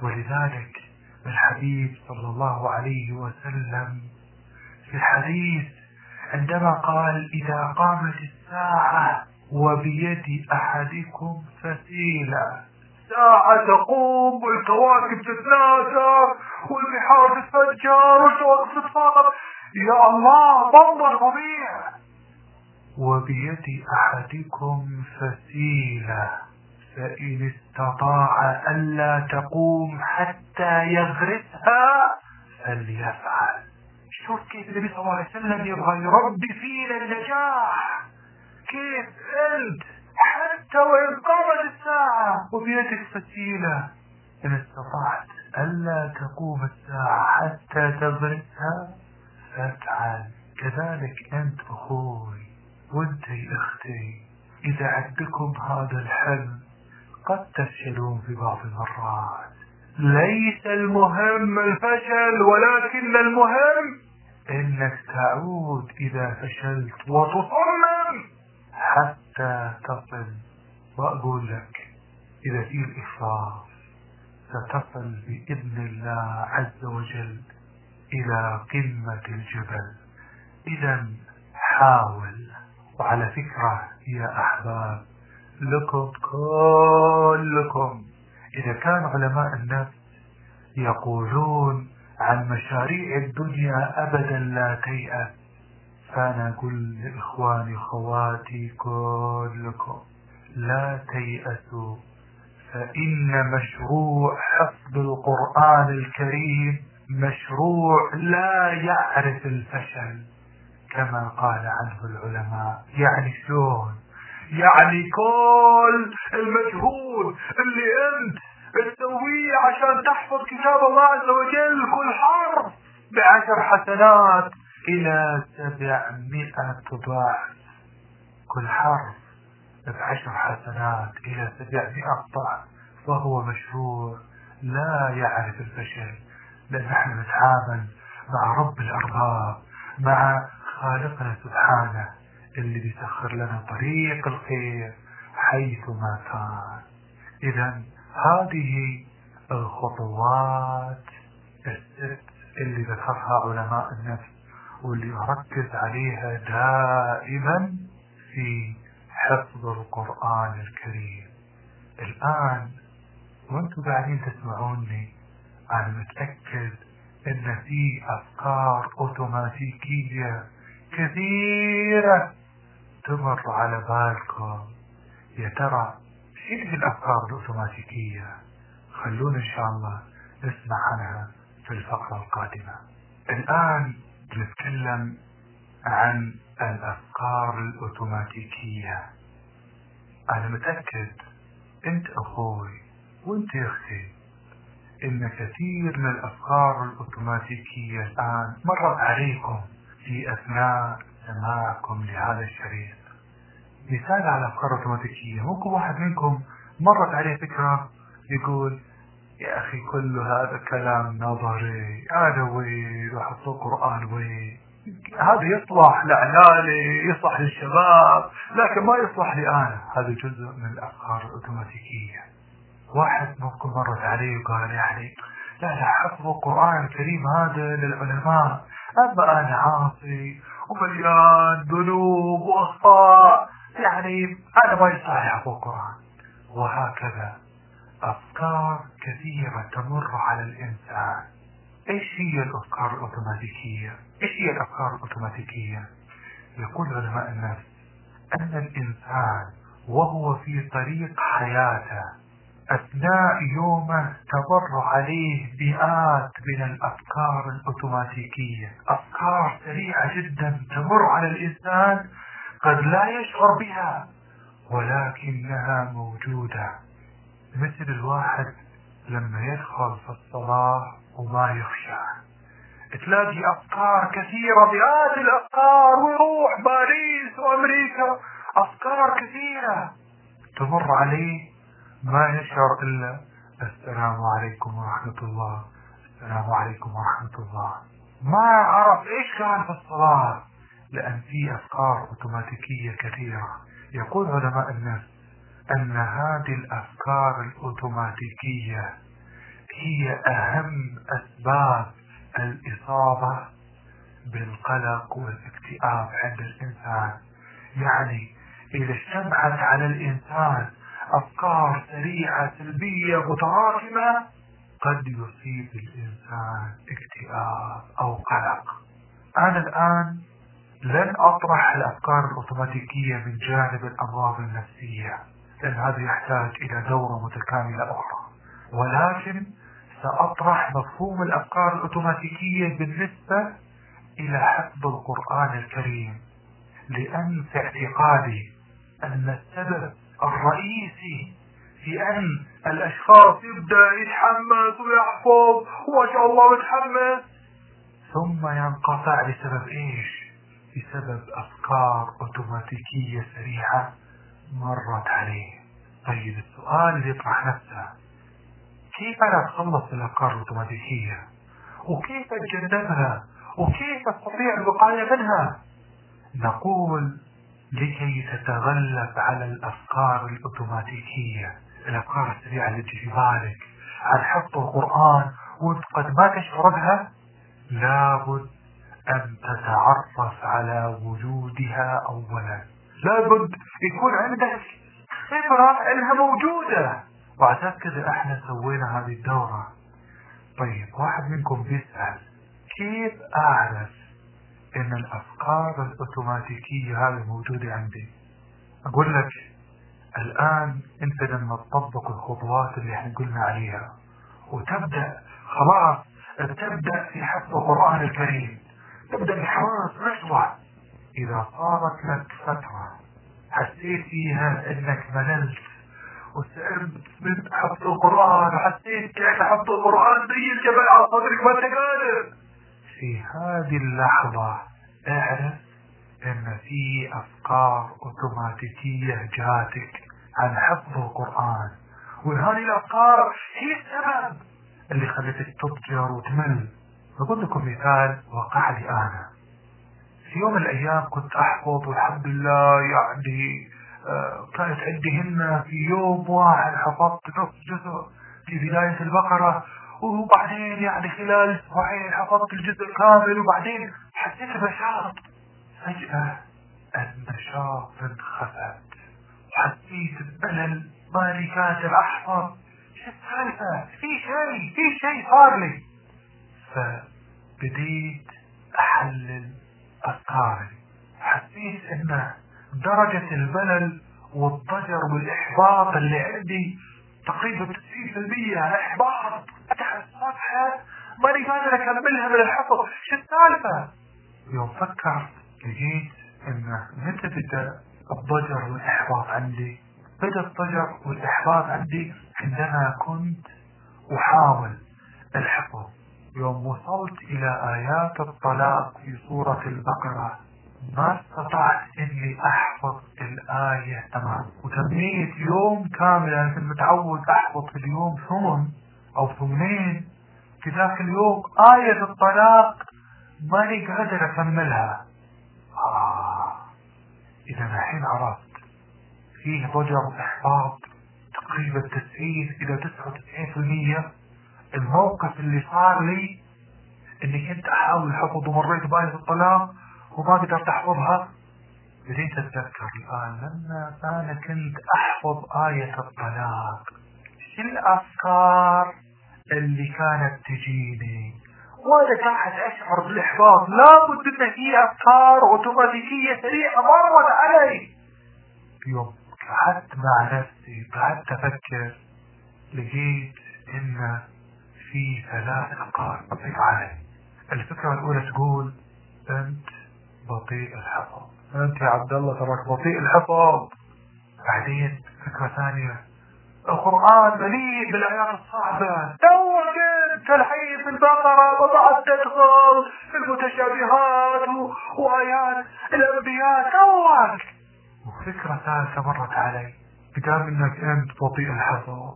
ولذلك الحبيب صلى الله عليه وسلم في الحديث عندما قال إذا قامت الساعة وبيد أحدكم فسيلة ساعة تقوم والكواكب تتناثر والبحار تتفجر والشواطئ تتفاقم يا الله منظر فظيع. وبيد أحدكم فسيلة فإن استطاع ألا تقوم حتى يغرسها فليفعل. شوف كيف النبي صلى الله عليه وسلم يبغى يربي فينا النجاح. كيف أنت وإن قامت الساعة وبيدك فتيلة. إن استطعت ألا تقوم الساعة حتى تغرسها فافعل. كذلك أنت أخوي وأنت أختي. إذا عندكم هذا الحلم قد تفشلون في بعض المرات. ليس المهم الفشل ولكن المهم إنك تعود إذا فشلت. وتصمم حتى تصل واقول لك إذا في الإخلاص ستصل بإذن الله عز وجل إلى قمة الجبل. إذا حاول وعلى فكرة يا أحباب لكم كلكم. إذا كان علماء النفس يقولون عن مشاريع الدنيا أبدا لا تيأس فأنا أقول لإخواني خواتي كلكم. لا تيأسوا فإن مشروع حفظ القرآن الكريم مشروع لا يعرف الفشل كما قال عنه العلماء. يعني شلون؟ يعني كل المجهود اللي أنت تسويه عشان تحفظ كتاب الله عز وجل كل حرف بعشر حسنات إلى سبعمائة ضعف. كل حرف. بعشر حسنات إلى سبعمائة ضعف فهو مشروع لا يعرف الفشل. لأن إحنا نتعامل مع رب الأرباب مع خالقنا سبحانه اللي بيسخر لنا طريق الخير حيثما كان. إذا هذه الخطوات الست اللي ذكرها علماء النفس واللي أركز عليها دائما في حفظ القرآن الكريم. الآن وأنتم قاعدين تسمعوني أنا متأكد إن في أفكار أوتوماتيكية كثيرة تمر على بالكم. يا ترى إيش الأفكار الأوتوماتيكية؟ خلونا إن شاء الله نسمع عنها في الفقرة القادمة. الآن نتكلم عن الأفكار الأوتوماتيكية. أنا متأكد أنت أخوي وأنت أختي إن كثير من الأفكار الأوتوماتيكية الآن مرت عليكم في أثناء سماعكم لهذا الشريط. مثال على أفكار أوتوماتيكية. ممكن واحد منكم مرت عليه فكرة يقول يا أخي كل هذا كلام نظري أنا وين وحط القرآن وين هذا يصلح لعلالي يصلح للشباب لكن ما يصلح لي أنا. هذا جزء من الأفكار الأوتوماتيكية. واحد ممكن مرت عليه وقال يعني لا لا حفظ القرآن الكريم هذا للعلماء. أما أنا عاصي ومليان ذنوب وأخطاء يعني أنا ما يصلح حفظ القرآن. وهكذا أفكار كثيرة تمر على الإنسان. إيش هي الأفكار الأوتوماتيكية؟ إيش هي الأفكار الأوتوماتيكية؟ يقول علماء النفس أن الإنسان وهو في طريق حياته أثناء يومه تمر عليه مئات من الأفكار الأوتوماتيكية أفكار سريعة جدا تمر على الإنسان قد لا يشعر بها ولكنها موجودة مثل الواحد لما يدخل في الصلاة وما يخشع تلاقي أفكار كثيرة مئات الأفكار ويروح باريس وأمريكا. أفكار كثيرة تمر عليه. ما يشعر إلا السلام عليكم ورحمة الله. السلام عليكم ورحمة الله. ما عرف إيش كان في الصلاة. لأن في أفكار أوتوماتيكية كثيرة. يقول علماء النفس أن هذه الأفكار الأوتوماتيكية هي أهم أسباب الإصابة بالقلق والاكتئاب عند الإنسان. يعني إذا اجتمعت على الإنسان أفكار سريعة سلبية متراكمة قد يصيب الإنسان اكتئاب أو قلق. أنا الآن لن أطرح الأفكار الأوتوماتيكية من جانب الأمراض النفسية لأن هذا يحتاج إلى دورة متكاملة أخرى. ولكن سأطرح مفهوم الأفكار الأوتوماتيكية بالنسبة إلى حفظ القرآن الكريم لأن في اعتقادي أن السبب الرئيسي في أن الأشخاص يبدأ يتحمس ويحفظ وما شاء الله متحمس ثم ينقطع بسبب إيش؟ بسبب أفكار أوتوماتيكية سريعة مرت عليه طيب السؤال اللي يطرح نفسه كيف أنا أتخلص من الأفكار الأوتوماتيكية؟ وكيف أتجنبها؟ وكيف أستطيع الوقاية منها؟ نقول لكي تتغلب على الأفكار الأوتوماتيكية. الأفكار السريعة اللي تجي بالك. عن حفظ القرآن وانت قد ما تشعر بها لابد أن تتعرف على وجودها أولا. لابد يكون عندك خبرة أنها موجودة. وعشان كذا إحنا سوينا هذه الدورة. طيب واحد منكم بيسأل كيف أعرف إن الأفكار الأوتوماتيكية هذه موجودة عندي؟ أقول لك الآن أنت لما تطبق الخطوات اللي إحنا قلنا عليها وتبدأ خلاص تبدأ في حفظ القرآن الكريم تبدأ بحماس نشوة إذا صارت لك فترة حسيت فيها إنك مللت من حفظ القرآن. وحسيت كيف حفظ القرآن؟ زي الجبل على صدرك ما أنت قادر. في هذه اللحظة اعرف إن في أفكار أوتوماتيكية جاتك عن حفظ القرآن. وهذه الأفكار هي السبب اللي خلتك تضجر وتمل. بقول لكم مثال وقع لي أنا. في يوم من الأيام كنت أحفظ والحمد لله يعني كانت عندي همة في يوم واحد حفظت نص جزء في بداية البقرة وبعدين يعني خلال أسبوعين حفظت الجزء كامل وبعدين حسيت بنشاط فجأة النشاط انخفت وحسيت بملل ماني قادر احفظ شو السالفة؟ في شيء في شيء صار لي. فبديت أحلل أفكاري. حسيت ان درجة الملل والضجر والإحباط اللي عندي تقريبا 90% إحباط فتح الصفحة. ماني قادر اكملها من الحفظ. شو السالفة؟ يوم فكرت لقيت إن متى بدأ الضجر والإحباط عندي؟ بدأ الضجر والإحباط عندي عندما كنت أحاول الحفظ. يوم وصلت إلى آيات الطلاق في سورة البقرة. ما استطعت إني أحفظ الآية تمام. وتمنيت يوم كامل أنا كنت متعود أحفظ في اليوم ثمن أو ثمنين. في ذاك اليوم آية الطلاق ماني قادر أكملها. آه. إذا الحين عرفت فيه ضجر احباط تقريبا 90 إلى 99% الموقف اللي صار لي إني كنت أحاول حفظ ومريت بآية الطلاق. وما قدرت احفظها بديت اتذكر الآن. لما أنا كنت أحفظ آية الطلاق شو الأفكار اللي كانت تجيني؟ وأنا قاعد أشعر بالإحباط لابد أن في أفكار أوتوماتيكية سريعة مرت علي. يوم قعدت مع نفسي قعدت أفكر لقيت إن في ثلاث أفكار تطيق علي. الفكرة الأولى تقول أنت بطيء الحفظ أنت يا عبد الله تراك بطيء الحفظ بعدين فكرة ثانية. القرآن مليء بالآيات الصعبة. توك انت الحين في البقرة وضعت تدخل في المتشابهات وآيات الأنبياء. توك وفكرة ثالثة مرت علي. بدام إنك أنت بطيء الحفظ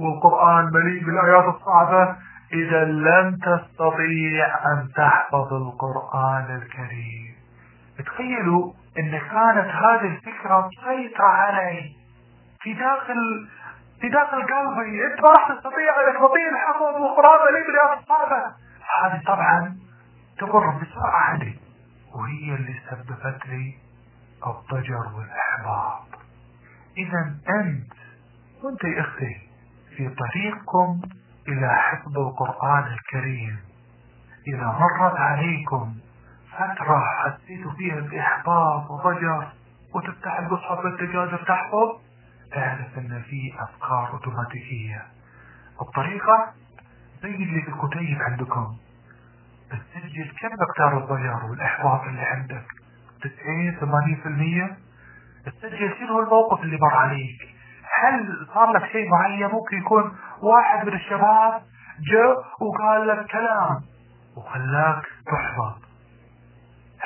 والقرآن مليء بالآيات الصعبة. إذا لن تستطيع أن تحفظ القرآن الكريم. تخيلوا إن كانت هذه الفكرة مسيطرة علي في داخل في داخل قلبي انت ما راح تستطيع انك تطيع الحفظ مليء بالآيات الصعبة هذه طبعا تمر بسرعة علي وهي اللي سببت لي الضجر والإحباط. إذا أنت وأنت يا أختي في طريقكم إلى حفظ القرآن الكريم. إذا مرت عليكم فترة حسيتوا فيها بإحباط وضجر وتفتح المصحف قادر تحفظ. اعرف ان في أفكار أوتوماتيكية. الطريقة زي اللي في الكتيب عندكم. بتسجل كم مقدار الضجر والإحباط اللي عندك؟ 90 80% تسجل شنو الموقف اللي مر عليك؟ هل صار لك شيء معين؟ ممكن يكون واحد من الشباب جاء وقال لك كلام وخلاك تحبط.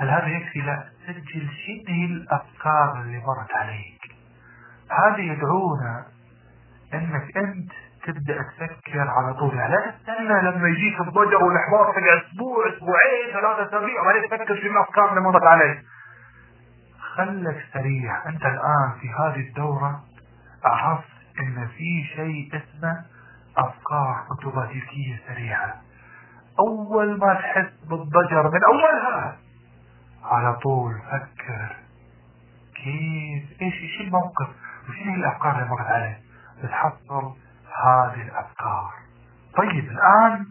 هل هذا يكفي لا سجل شنو هي الأفكار اللي مرت عليك؟ هذا يدعونا إنك أنت تبدأ تفكر على طول. لا تستنى لما يجيك الضجر والإحباط تقعد أسبوع أسبوعين ثلاثة أسابيع وبعدين تفكر في الأفكار اللي مرت عليك. خلك سريع. أنت الآن في هذه الدورة عرفت إن في شيء اسمه أفكار اوتوماتيكية سريعة. أول ما تحس بالضجر من أولها على طول فكر. كيف؟ إيش إيش الموقف؟ وش هي الأفكار اللي مرت عليه؟ بتحصل هذه الأفكار. طيب الآن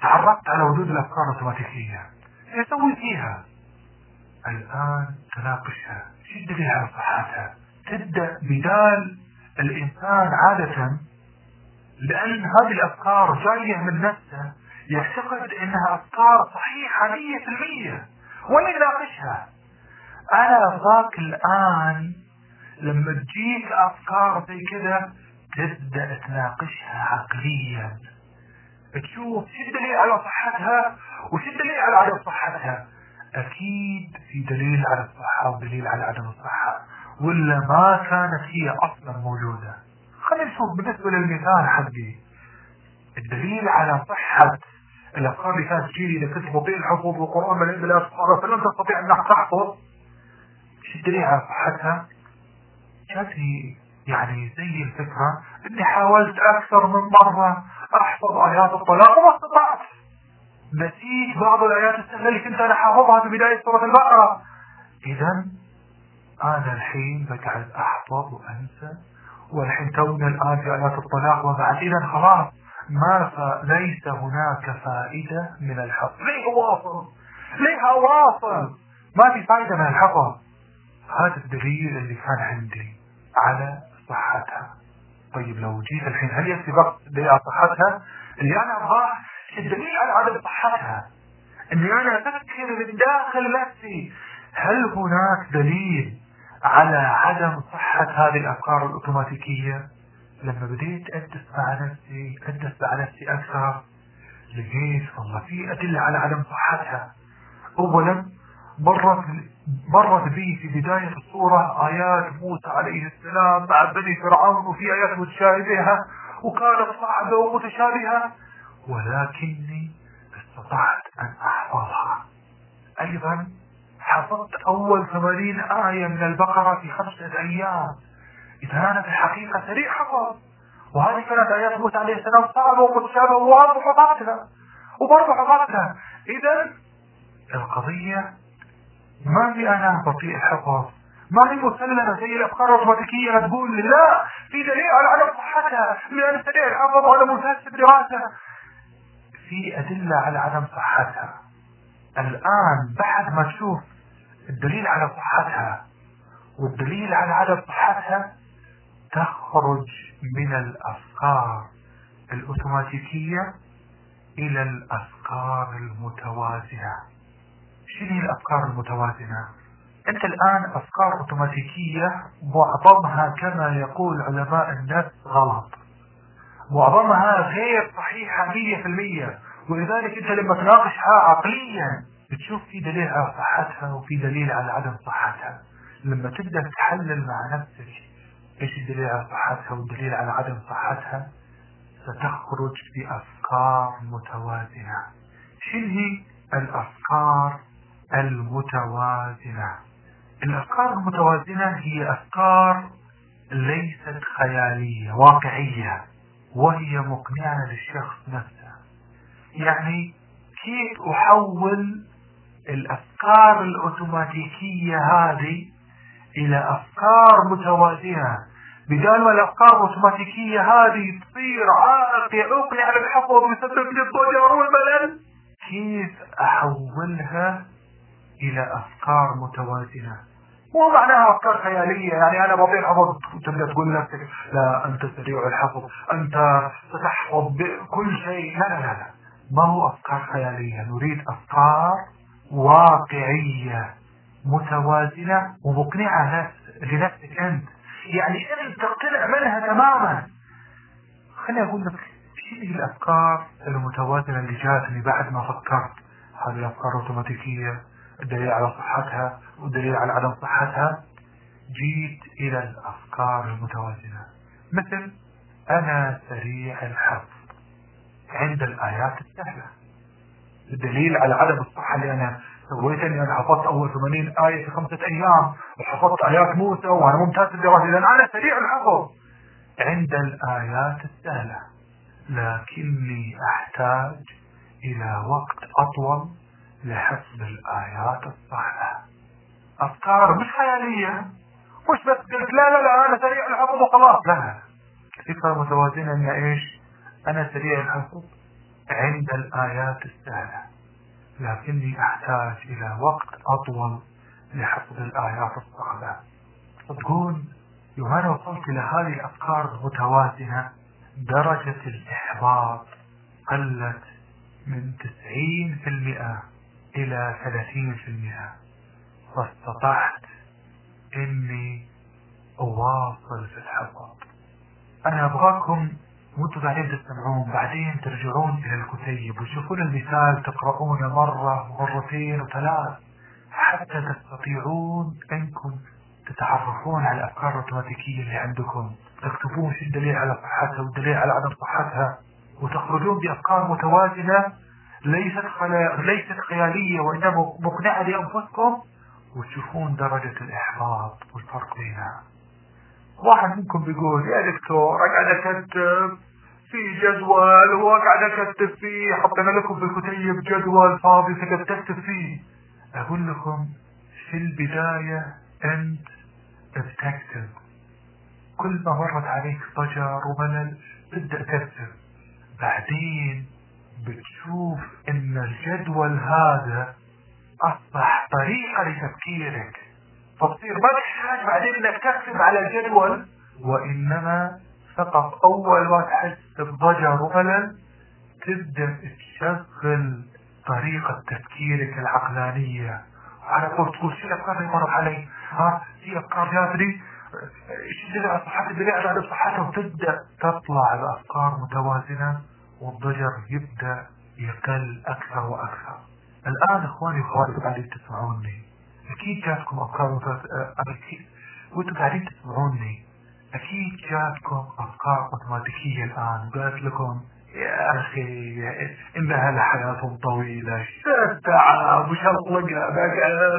تعرفت على وجود الأفكار الأوتوماتيكية. إيش أسوي فيها؟ الآن تناقشها. شد فيها على صحتها؟ تبدأ بدال الإنسان عادة لأن هذه الأفكار جاية من نفسه يعتقد إنها أفكار صحيحة 100% ونناقشها أنا ذاك الآن لما تجيك أفكار زي كذا تبدأ تناقشها عقليا. تشوف شو الدليل على صحتها وش الدليل على عدم صحتها. أكيد في دليل على الصحة ودليل على عدم الصحة. ولا ما كانت هي أصلا موجودة. خلينا نشوف بالنسبة للمثال حقي. الدليل على صحة الأفكار اللي كانت تجيلي كنت بطيء الحفظ والقرآن من عند الأفكار فلن تستطيع أنك تحفظ الدليل على صحتها؟ جاتني يعني زي الفكرة إني حاولت أكثر من مرة أحفظ آيات الطلاق وما استطعت. نسيت بعض الآيات السهلة اللي كنت أنا حافظها في بداية سورة البقرة. اذا أنا الحين بقعد أحفظ وأنسى والحين تونا الآن في آيات الطلاق وبعد. اذا خلاص. ما ف... ليس هناك فائدة من الحفظ؟ ليه واصل. ليه واصل. ما في فائدة من الحفظ؟ هذا الدليل اللي كان عندي على صحتها. طيب لو جيت الحين هل يكفي فقط دليل صحتها؟ اللي أنا أبغاه الدليل على عدم صحتها. اني أنا أفكر من داخل نفسي. هل هناك دليل على عدم صحة هذه الأفكار الأوتوماتيكية؟ لما بديت ادرس مع نفسي ادرس مع نفسي أكثر لقيت والله في أدلة على عدم صحتها. اولا مرت مرت بي في بداية الصورة آيات موسى عليه السلام مع بني فرعون وفي آيات متشابهة وكانت صعبة ومتشابهة ولكني استطعت أن أحفظها. أيضا حفظت أول ثمانين آية من البقرة في خمسة أيام. إذا في الحقيقة سريع حفظ وهذه كانت آيات موسى عليه السلام صعبة ومتشابهة وبرضه حفظتها وبرضه حفظتها إذا القضية ما هي أنا بطيء الحفظ ما هي مسلمة زي الأفكار الأوتوماتيكية تقول لي لا في دليل على عدم صحتها لأن سريع الحفظ وأنا ممتاز في الدراسة في أدلة على عدم صحتها. الآن بعد ما تشوف الدليل على صحتها والدليل على عدم صحتها تخرج من الأفكار الأوتوماتيكية إلى الأفكار المتوازنة. شنو هي الأفكار المتوازنة؟ أنت الآن أفكار أوتوماتيكية معظمها كما يقول علماء النفس غلط. معظمها غير صحيحة مية في المية. ولذلك أنت لما تناقشها عقليا بتشوف في دليل على صحتها وفي دليل على عدم صحتها. لما تبدأ تحلل مع نفسك إيش الدليل على صحتها والدليل على عدم صحتها؟ ستخرج بأفكار متوازنة. شنو هي الأفكار المتوازنة؟ الأفكار المتوازنة هي أفكار ليست خيالية واقعية وهي مقنعة للشخص نفسه. يعني كيف أحول الأفكار الأوتوماتيكية هذه إلى أفكار متوازنة بدال ما الأفكار الأوتوماتيكية هذه تصير عائق أقنع بالحفظ ويسبب لي الضجر والملل كيف أحولها إلى أفكار متوازنة مو معناها أفكار خيالية يعني أنا بطيء الحفظ تبدأ تقول لنفسك لا أنت سريع الحفظ أنت ستحفظ كل شيء. لا لا لا. ما هو أفكار خيالية؟ نريد أفكار واقعية. متوازنة ومقنعة لنفسك أنت. يعني أنت تقتنع منها تماما. خليني أقول لك شيء الأفكار المتوازنة اللي جاتني بعد ما فكرت. هذه الأفكار أوتوماتيكية الدليل على صحتها والدليل على عدم صحتها. جيت إلى الأفكار المتوازنة. مثل أنا سريع الحفظ عند الآيات السهلة الدليل على عدم الصحة اللي أنا سويته أني أنا حفظت أول 80 آية في خمسة أيام وحفظت آيات موسى وأنا ممتاز في الدراسة لأن أنا سريع الحفظ. عند الآيات السهلة لكني أحتاج إلى وقت أطول لحفظ الآيات الصحيحة. أفكار مش خيالية مش بس قلت لا لا لا أنا سريع الحفظ وخلاص. لا فكرة متوازنة إن إيش؟ أنا سريع الحفظ عند الآيات السهلة لكني أحتاج إلى وقت أطول لحفظ الآيات الصعبة. تقول أنا وصلت إلى هذه الأفكار المتوازنة درجة الإحباط قلت من 90% إلى 30% فاستطعت إني أواصل في الحفظ أنا أبغاكم وأنتم قاعدين تستمعون بعدين ترجعون إلى الكتيب وتشوفون المثال تقرؤونه مرة ومرتين وثلاث حتى تستطيعون أنكم تتعرفون على الأفكار الأوتوماتيكية اللي عندكم. تكتبون شو الدليل على صحتها والدليل على عدم صحتها وتخرجون بأفكار متوازنة ليست ليست خيالية وانما مقنعة لأنفسكم وتشوفون درجة الإحباط والفرق بينها. واحد منكم بيقول يا دكتور اقعد أكتب في جدول واقعد أكتب فيه حطينا لكم في الكتيب جدول فاضي تقدر تكتب فيه. أقول لكم في البداية أنت بتكتب. كل ما مرت عليك ضجر وملل تبدأ تكتب. بعدين بتشوف إن الجدول هذا أصبح طريقة لتفكيرك. فتصير ما تحتاج بعدين إنك تكتب على الجدول. وإنما فقط أول ما تحس بضجر وملل تبدأ تشغل طريقة تفكيرك العقلانية. على طول تقول شو الأفكار اللي مرت علي؟ ها؟ في افكار جاتني؟ إيش على صحتي؟ الدليل على صحتها وتبدأ تطلع بافكار متوازنة والضجر يبدأ يقل أكثر وأكثر. الآن إخواني واخواتي قاعدين تسمعوني. أكيد جاتكم أفكار أكيد وأنتم قاعدين تسمعوني أكيد جاتكم أفكار أوتوماتيكية الآن. قالت لكم يا أخي إنها لحياة طويلة. تعب وشلقة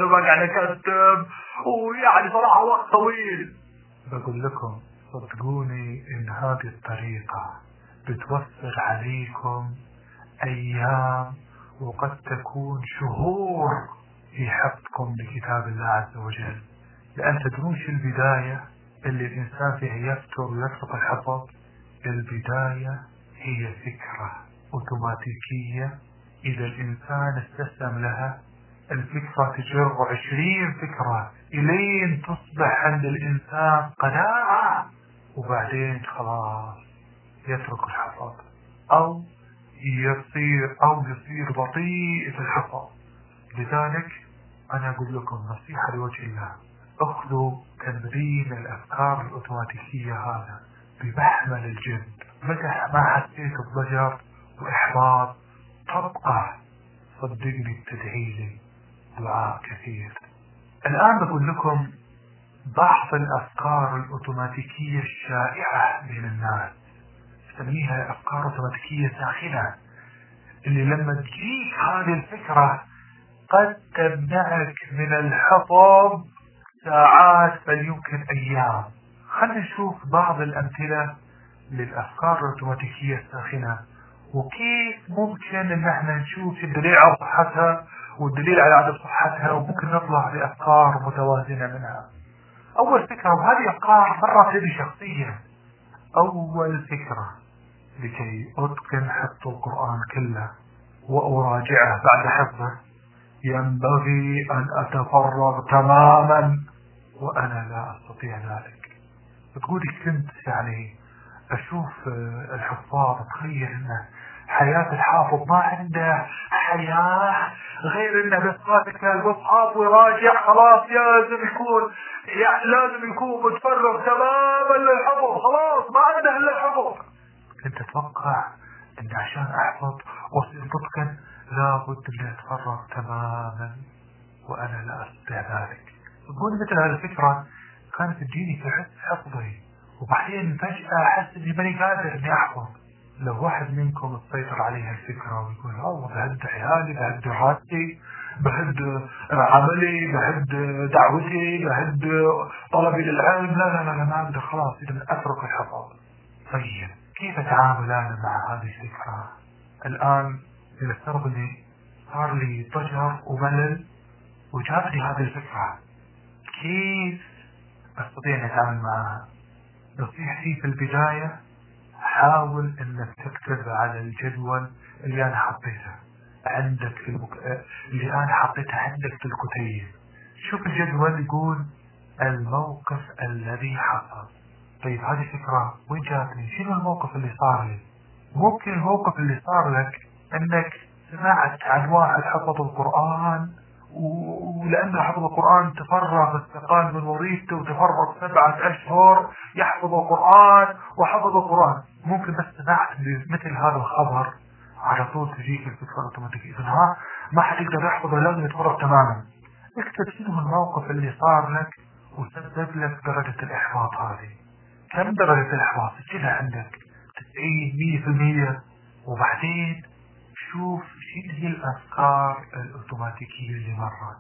بقعد أكتب ويعني صراحة وقت طويل. بقول لكم صدقوني إن هذه الطريقة بتوفر عليكم أيام وقد تكون شهور. في حفظكم لكتاب الله عز وجل. لأن تدرون شو البداية اللي الإنسان فيها يفتر ويترك الحفظ؟ البداية هي فكرة أوتوماتيكية إذا الإنسان استسلم لها. الفكرة تجر عشرين فكرة. إلين تصبح عند الإنسان قناعة. وبعدين خلاص يترك الحفظ. أو يصير أو يصير بطيء في الحفظ. لذلك أنا أقول لكم نصيحة لوجه الله. أخذوا تمرين الأفكار الأوتوماتيكية هذا بمحمل الجد متى ما حسيت بضجر وإحباط تبقى صدقني بتدعي لي دعاء كثير. الآن بقول لكم بعض الأفكار الأوتوماتيكية الشائعة بين الناس. نسميها أفكار أوتوماتيكية ساخنة. اللي لما تجيك هذه الفكرة قد تمنعك من الحفظ ساعات بل يمكن أيام. خلينا نشوف بعض الأمثلة للأفكار الأوتوماتيكية الساخنة. وكيف ممكن إن إحنا نشوف الدليل على صحتها والدليل على عدم صحتها وممكن نطلع بأفكار متوازنة منها. أول فكرة وهذه أفكار مرة تبي شخصية أول فكرة لكي أتقن حفظ القرآن كله وأراجعه بعد حفظه ينبغي أن أتفرغ تماما وأنا لا أستطيع ذلك. تقولي كنت يعني أشوف الحفاظ تخيل أنه حياة الحافظ ما عنده حياة غير انه بس ماسك المصحف ويراجع خلاص لازم يكون يعني لازم يكون متفرغ تماما للحفظ خلاص ما عنده إلا الحفظ. كنت أتوقع إن عشان أحفظ واصير متقن لابد اني اتفرغ تماما وأنا لا أستطيع ذلك. تقول مثل هذه الفكرة كانت تجيني في حفظي وبعدين فجأة أحس إني ماني قادر إني أحفظ. لو واحد منكم تسيطر عليها الفكرة ويقول الله بهد عيالي بهد دراستي بهد عملي بهد دعوتي بهد طلبي للعلم. لا لا لا, لا ما أقدر خلاص اذا أترك الحفاظ طيب كيف اتعامل أنا مع هذه الفكرة؟ الآن لنفترض اني صار لي ضجر وملل وجاتني هذه الفكرة. كيف أستطيع أن أتعامل معها؟ نصيحتي في البداية حاول إنك تكتب على الجدول اللي أنا حطيته. عندك في المك... اللي أنا حطيته عندك في الكتيب. شوف الجدول يقول الموقف الذي حصل. طيب هذه فكرة وين جاتني؟ شنو الموقف اللي صار لي؟ ممكن الموقف اللي صار لك أنك سمعت عن واحد حفظ القرآن ولأنه حفظ القرآن تفرغ استقال من وظيفته وتفرغ سبعة أشهر يحفظ القرآن وحفظ القرآن. ممكن بس سمعت مثل هذا الخبر على طول تجيك الفكرة الأوتوماتيكية إذا ما حتقدر يحفظ لازم يتفرغ تماما. اكتب شنو الموقف اللي صار لك وسبب لك درجة الإحباط هذه. كم درجة الإحباط؟ سجلها عندك. 90 100% وبعدين شوف شنو هي الأفكار الأوتوماتيكية اللي مرت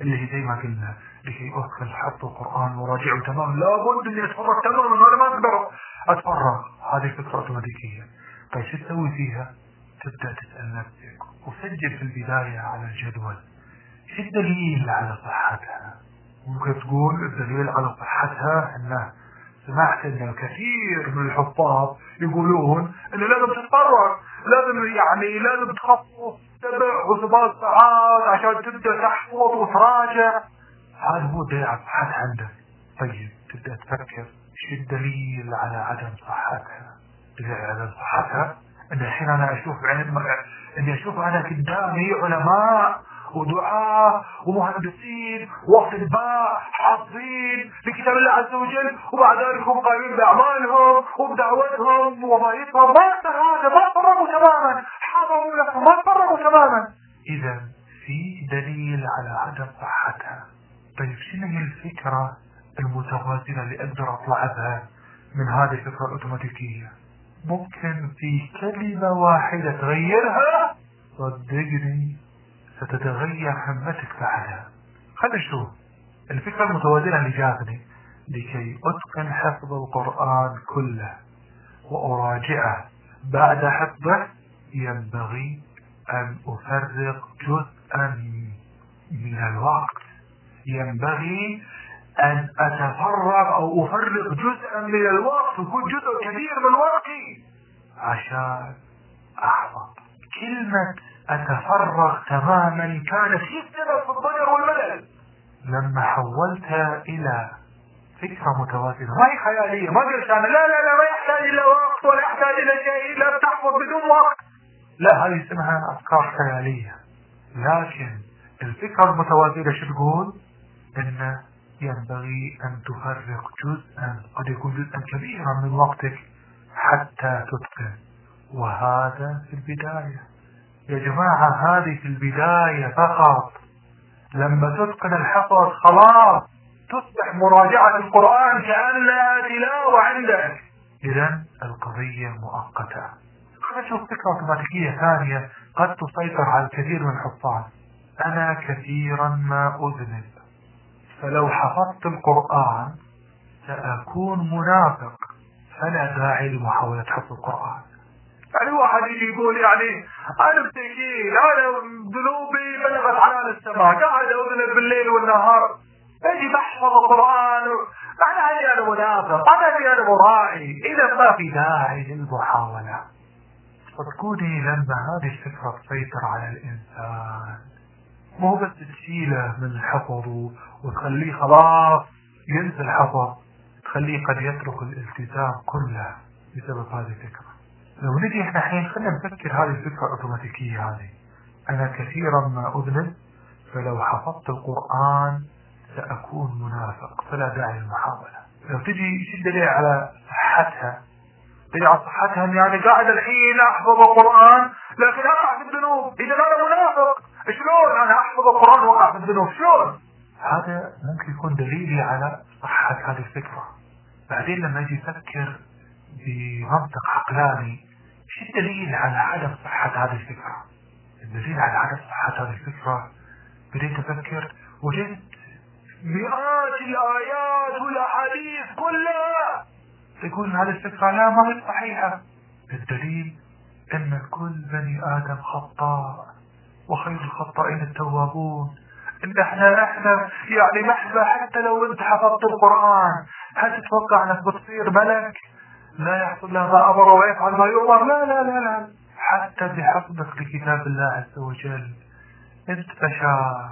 اللي هي زي ما قلنا لكي أدخل حفظ القرآن وراجعه تماما. لابد إني أتفرغ تماما أنا ما أقدر أتفرغ هذه فكرة أوتوماتيكية. طيب شو تسوي فيها؟ تبدأ تسأل نفسك. وسجل في البداية على الجدول. شو الدليل على صحتها؟ ممكن تقول الدليل على صحتها إنه سمعت إن الكثير من الحفاظ يقولون إنه لازم تتفرغ. لازم يعني لازم تخصص سبع وثمان ساعات عشان تبدأ تحفظ وتراجع. هذا هو على صحتها عندك طيب تبدأ تفكر شو الدليل على عدم صحتها؟ دليل على عدم صحتها؟ إن الحين أنا أشوف عين إني أشوف أنا قدامي علماء ودعاة ومهندسين واطباء حافظين لكتاب الله عز وجل وبعد ذلك هم قائمين بأعمالهم وبدعوتهم ووظائفهم. ما هذا؟ ما فرقوا تماما. حضروا لكم ما فرقوا تماما. اذا في دليل على عدم صحتها طيب شنو هي الفكرة المتوازنة اللي أقدر اطلع بها من هذه الفكرة الأوتوماتيكية؟ ممكن في كلمة واحدة تغيرها؟ صدقني. ستتغير همتك بعدها. خلينا نشوف. الفكرة المتوازنة اللي جاتني لكي أتقن حفظ القرآن كله وأراجعه. بعد حفظه ينبغي أن أفرغ جزءا من الوقت. ينبغي أن أتفرغ أو أفرغ جزءا من الوقت ويكون جزء كبير من وقتي عشان أحفظ كلمة أتفرغ تماما هي السبب في الضجر والملل لما حولتها إلى فكرة متوازنة. ما هي خيالية؟ ما أنا لا لا لا ما يحتاج إلى وقت ولا يحتاج إلى شيء إلا تحفظ بدون وقت. لا هذه اسمها أفكار خيالية. لكن الفكرة المتوازنة شو تقول؟ إن ينبغي أن تفرق جزءا قد يكون جزءا كبيرا من وقتك حتى تتقن. وهذا في البداية. يا جماعة هذه في البداية فقط. لما تتقن الحفظ خلاص. تصبح مراجعة القرآن كأنها تلاوة عندك. إذا القضية مؤقتة. نشوف فكرة أوتوماتيكية ثانية قد تسيطر على الكثير من الحفاظ أنا كثيرا ما أذنب. فلو حفظت القرآن سأكون منافق. فلا داعي لمحاولة حفظ القرآن. يعني واحد يجي يقول يعني أنا مسكين أنا ذنوبي بلغت عنان السماء قاعد اذنب بالليل والنهار. أجي بحفظ القرآن. أنا هذي أنا منافق أنا هذي أنا مرائي. إذا ما في داعي للمحاولة. صدقوني لما هذه الفكرة تسيطر على الإنسان. مو بس تشيله من الحفظ وتخليه خلاص ينسى الحفظ تخليه قد يترك الالتزام كله بسبب هذه الفكرة. لو نجي إحنا الحين خلينا نفكر هذه الفكرة الأوتوماتيكية هذه. أنا كثيرا ما أذنب فلو حفظت القرآن سأكون منافق فلا داعي للمحاولة. لو تجي شو الدليل على صحتها؟ تجي على صحتها يعني قاعد الحين أحفظ القرآن لكن أقع في الذنوب. إذا أنا منافق شلون أنا أحفظ القرآن وأقع في الذنوب؟ شلون؟ هذا ممكن يكون دليلي على صحة هذه الفكرة. بعدين لما أجي أفكر بمنطق عقلاني شو الدليل على عدم صحة هذه الفكرة. الدليل على عدم صحة هذه الفكرة بديت أفكر وجدت مئات الآيات والأحاديث كلها تقول هذه الفكرة لا ما هي صحيحة. الدليل أن كل بني آدم خطاء وخير الخطائين التوابون. إن إحنا إحنا يعني لحظة حتى لو انت حفظت القرآن هل تتوقع أنك بتصير ملك؟ لا يحصل له ما أمر ويفعل ما يؤمر. لا لا لا لا. حتى بحفظك لكتاب الله عز وجل. انت بشر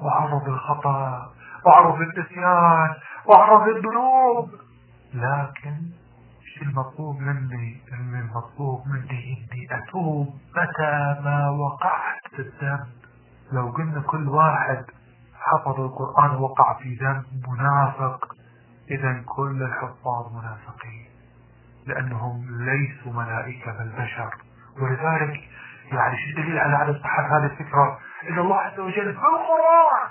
وعرض الخطأ. وعرض النسيان. وعرض الذنوب. لكن شو المطلوب مني ان المطلوب مني إني أتوب متى ما وقعت في الذنب. لو قلنا كل واحد حفظ القرآن وقع في ذنب منافق إذا كل الحفاظ منافقين. لأنهم ليسوا ملائكة بل بشر. ولذلك يعني شو الدليل على عدم صحة هذه الفكرة؟ إن الله عز وجل في القرآن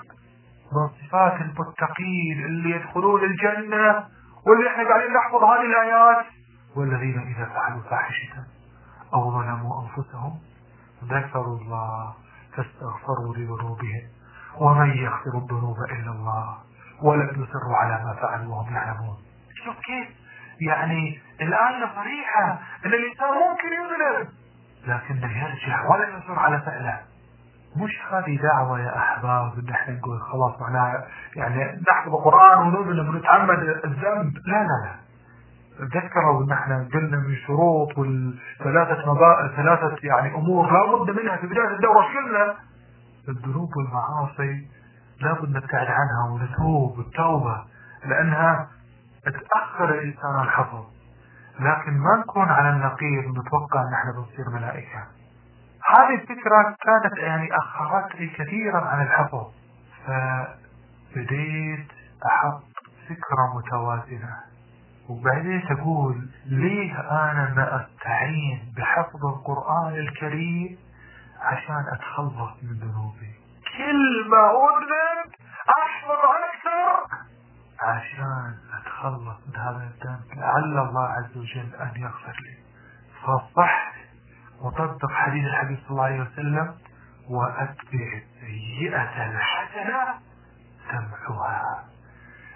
من صفات المتقين اللي يدخلون الجنة واللي إحنا قاعدين نحفظ هذه الآيات. والذين إذا فعلوا فاحشة أو ظلموا أنفسهم ذكروا الله فاستغفروا لذنوبهم. ومن يغفر الذنوب إلا الله ولم يصروا على ما فعلوا وهم يعلمون. شوف كيف؟ يعني الآية صريحة أن الإنسان ممكن يذنب. لكنه يرجع ولا يصر على فعله. مش هذه دعوة يا أحباب إن إحنا نقول خلاص معناها يعني نحفظ القرآن ونؤمن ونتعمد الذنب. لا لا لا. تذكروا إن إحنا قلنا من شروط والثلاثة مبا... ثلاثة يعني أمور لا بد منها في بداية الدورة قلنا؟ الذنوب والمعاصي لا بد نبتعد عنها ونتوب. التوبة لأنها تأخر الإنسان عن الحفظ لكن ما نكون على النقيض ونتوقع ان إحنا بنصير ملائكة. هذه الفكرة كانت يعني اخرتني كثيرا عن الحفظ. فبديت أحط فكرة متوازنة. وبعدين تقول ليه أنا ما أستعين بحفظ القرآن الكريم عشان أتخلص من ذنوبي. كل ما أذنب أحفظ أكثر. عشان أتخلص من هذا الذنب لعل الله عز وجل أن يغفر لي. فصح وطبق حديث الحبيب صلى الله عليه وسلم وأتبع السيئة الحسنة تمحوها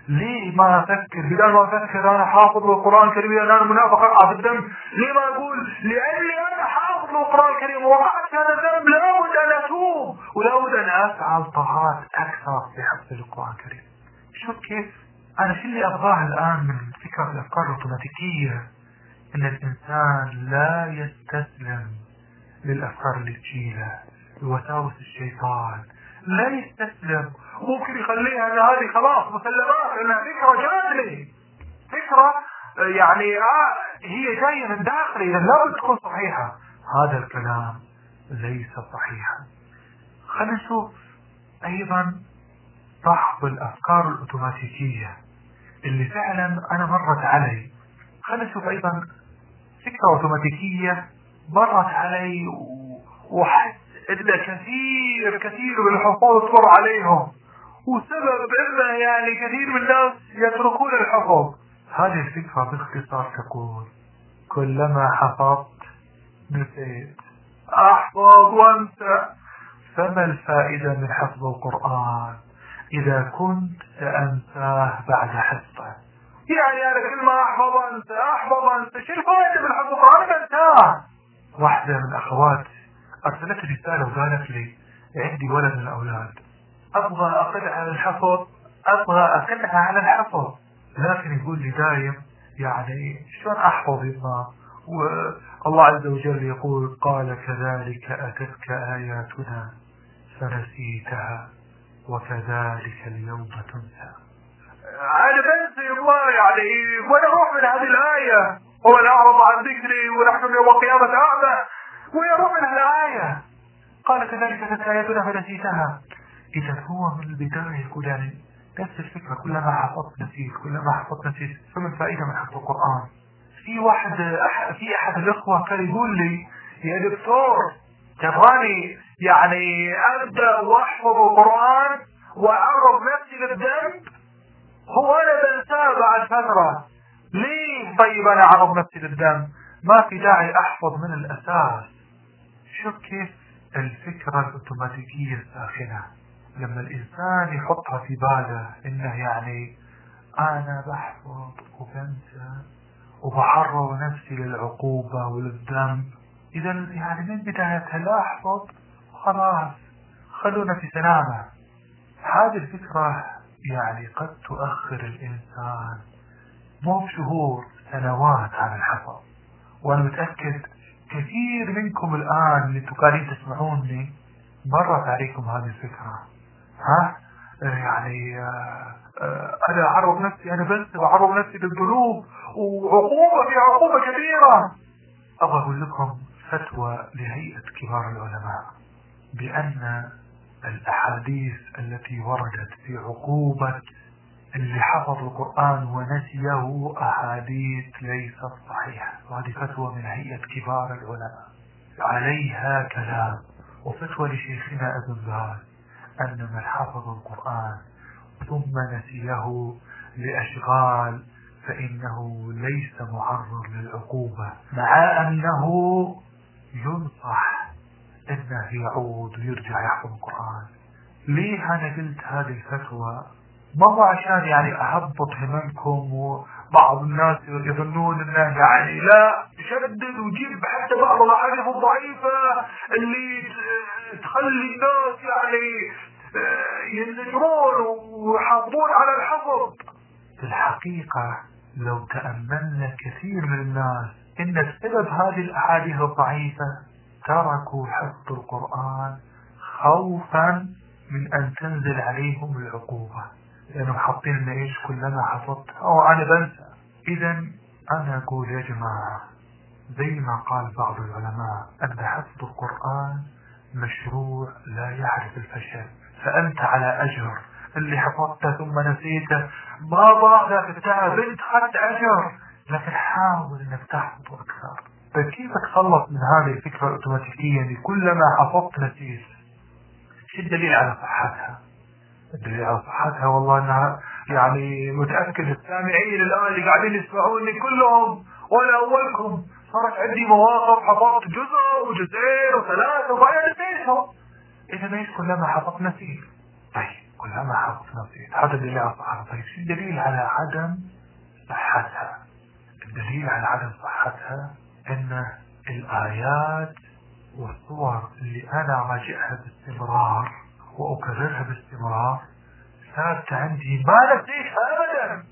ليه ما أفكر؟ بدل ما أفكر أنا حافظ القران الكريم أنا منافق اقع في الذنب ليه ما أقول؟ لأني أنا حافظ القران الكريم ووقعت في هذا الذنب. لابد أن أتوب ولابد أن أفعل طاعات أكثر في حفظ القرآن الكريم. شوف كيف أنا شو اللي ابغاه الآن من فكرة الأفكار الأوتوماتيكية؟ إن الإنسان لا يستسلم للأفكار اللي تجيله لوساوس الشيطان. لا يستسلم. ممكن يخليها أن هذه خلاص مسلمات انها فكرة جات فكرة يعني آه هي جاية من داخلي لابد تكون صحيحة. هذا الكلام ليس صحيحا. خلينا نشوف أيضا بعض الأفكار الأوتوماتيكية. اللي فعلا أنا مرت علي خلينا نشوف أيضا فكرة أوتوماتيكية مرت علي وحس إن كثير كثير من الحفاظ تمر عليهم. وسبب ان يعني كثير من الناس يتركون الحفظ هذه الفكرة باختصار تقول كلما حفظت نسيت. أحفظ وانسى. فما الفائدة من حفظ القرآن؟ إذا كنت سأنساه بعد حفظه. يعني أنا كل ما أحفظ أنسى أحفظ أنسى شو الفائدة من حفظ القرآن أنساه. واحدة من أخواتي أرسلت رسالة وقالت لي عندي ولد من الأولاد أبغى أقنعها على الحفظ أبغى أقنعها على الحفظ. لكن يقول لي دايم يعني شلون أحفظ يما والله عز وجل يقول قال كذلك أتتك آياتنا فنسيتها. وكذلك اليوم تنسى. أنا بنسى الله يعني وأنا أروح من هذه الآية. ومن أعرض عن ذكري ونحن يوم القيامة أعمى. ويروح من الآية. قال كذلك أتتك آياتنا فنسيتها. إذا هو من البداية يقول يعني نفس الفكرة كلما حفظت نسيت كلما حفظت نسيت. فما الفائدة من حفظ القرآن. في واحد في أحد الإخوة كان يقول لي يا دكتور تبغاني يعني أبدأ وأحفظ القرآن وأعرض نفسي للذنب هو أنا بنساه بعد فترة. ليه طيب أنا أعرض نفسي للذنب ما في داعي أحفظ من الأساس. شوف كيف الفكرة الأوتوماتيكية الساخنة. لما الإنسان يحطها في باله إنه يعني أنا بحفظ وبنسى وبعرض نفسي للعقوبة وللذنب إذا يعني من بدايتها لا أحفظ خلاص خلونا في سلامة هذه الفكرة يعني قد تؤخر الإنسان. مو بشهور سنوات عن الحفظ وأنا متأكد كثير منكم الآن اللي أنتم قاعدين تسمعوني مرت عليكم هذه الفكرة. ها؟ يعني آه آه أنا أعرض نفسي أنا بنسى بعرض نفسي للذنوب وعقوبة في عقوبة كبيرة. أبغى أقول لكم فتوى لهيئة كبار العلماء بأن الأحاديث التي وردت في عقوبة اللي حفظ القرآن ونسيه أحاديث ليست صحيحة. وهذه فتوى من هيئة كبار العلماء. عليها كلام. وفتوى لشيخنا ابن باز أن من حفظ القرآن ثم نسيه لأشغال فإنه ليس معرض للعقوبة مع أنه ينصح أنه يعود ويرجع يحفظ القرآن. ليه أنا قلت هذه الفتوى؟ ما هو عشان يعني أهبط هممكم وبعض الناس يظنون إنه يعني لا يشدد ويجيب حتى بعض الأحاديث الضعيفة اللي تخلي الناس يعني آه، ينزجرون ويحافظون على الحفظ. في الحقيقة لو تأملنا كثير من الناس إن بسبب هذه الأحاديث الضعيفة تركوا حفظ القرآن خوفا من أن تنزل عليهم العقوبة. لأنهم حاطين لنا إيش كلما حفظت. أو أنا بنسى. إذا أنا أقول يا جماعة زي ما قال بعض العلماء أن حفظ القرآن مشروع لا يعرف الفشل. فأنت على أجر. اللي حفظته ثم نسيته. ما ضاغك التعب انت خدت أجر. لكن حاول انك تحفظ أكثر. فكيف تخلص من هذه الفكرة الأوتوماتيكية اللي كلما حفظت نسيت شو الدليل على صحتها؟ الدليل على صحتها والله إنها يعني متاكد السامعين الآن اللي قاعدين يسمعوني كلهم وأنا أولكم. صارت عندي مواقف حفظت جزء وجزئين وثلاثة وبعدين نسيتهم. إذا إيش كلما حفظت نسيت طيب كلما حفظت نسيت هذا الدليل على صحتها. طيب شو الدليل على عدم صحتها؟ الدليل على عدم صحتها إن الآيات والصور اللي أنا راجعها باستمرار وأكررها باستمرار ثابتة عندي ما نسيتها أبدا.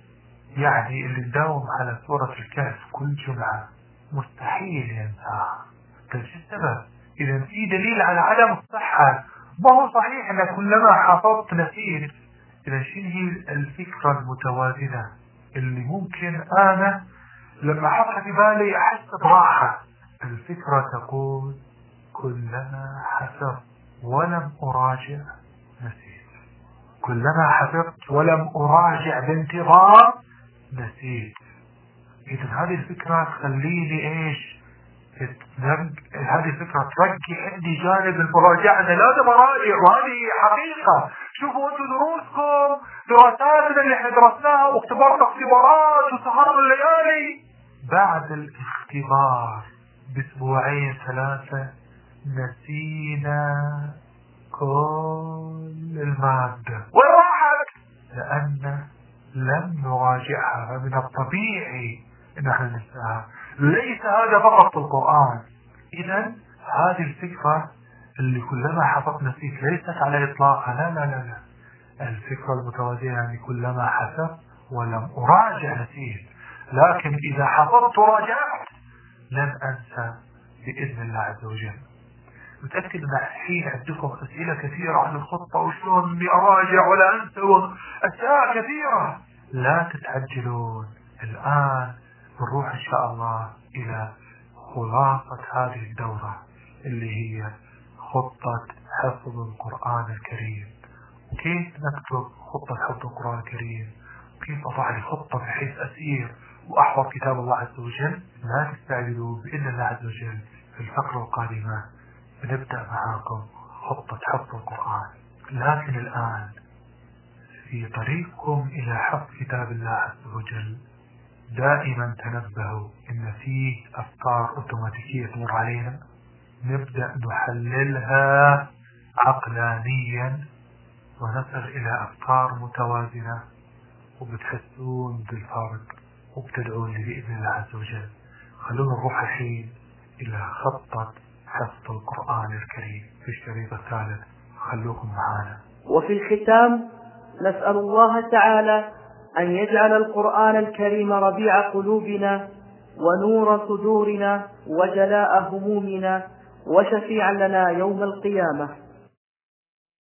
يعني اللي مداوم على سورة الكهف كل جمعة مستحيل ينساها طيب شو السبب؟ إذا في دليل على عدم الصحة. ما هو صحيح أن كلما حفظت نسيت إذا شنو هي الفكرة المتوازنة اللي ممكن أنا لما أحطها في بالي أحس براحة. الفكرة تقول كلما حفظت ولم أراجع نسيت. كلما حفظت ولم أراجع بانتظام نسيت. إذا هذه الفكرة تخليني إيش؟ هذه الفكرة ترقي عندي جانب المراجعة. أنا لازم أراجع وهذه حقيقة. شوفوا أنتم دروسكم دراساتنا اللي إحنا درسناها واختبرنا اختبارات وسهرنا الليالي. بعد الاختبار بأسبوعين ثلاثة نسينا كل المادة. وين راحت؟ لأن لم نراجعها فمن الطبيعي إن إحنا ننساها ليس هذا فقط في القرآن. إذا هذه الفكرة اللي كلما حفظت نسيت ليست على إطلاقها. لا لا لا لا. الفكرة المتوازية يعني كلما حفظت ولم أراجع نسيت. لكن إذا حفظت وراجعت لن أنسى بإذن الله عز وجل. متأكد ان الحين عندكم أسئلة كثيرة عن الخطة وشلون إني أراجع ولا أنسى اشياء كثيرة. لا تتعجلون. الآن نروح إن شاء الله إلى خلاصة هذه الدورة اللي هي خطة حفظ القرآن الكريم. وكيف نكتب خطة حفظ القرآن الكريم؟ وكيف أضع لي خطة بحيث أسير وأحفظ كتاب الله عز وجل لا تستعجلوا بإذن الله عز وجل في الفقرة القادمة بنبدأ معاكم خطة حفظ القرآن. لكن الآن في طريقكم إلى حفظ كتاب الله عز وجل دائما تنبهوا إن فيه أفكار أوتوماتيكية تمر علينا. نبدأ نحللها عقلانيا ونصل إلى أفكار متوازنة وبتحسون بالفرق. وبتدعون لي بإذن الله عز وجل. خلونا نروح الحين إلى خطة حفظ القرآن الكريم في الشريط الثالث خلوكم معانا. وفي الختام نسأل الله تعالى أن يجعل القرآن الكريم ربيع قلوبنا ونور صدورنا وجلاء همومنا وشفيعا لنا يوم القيامة.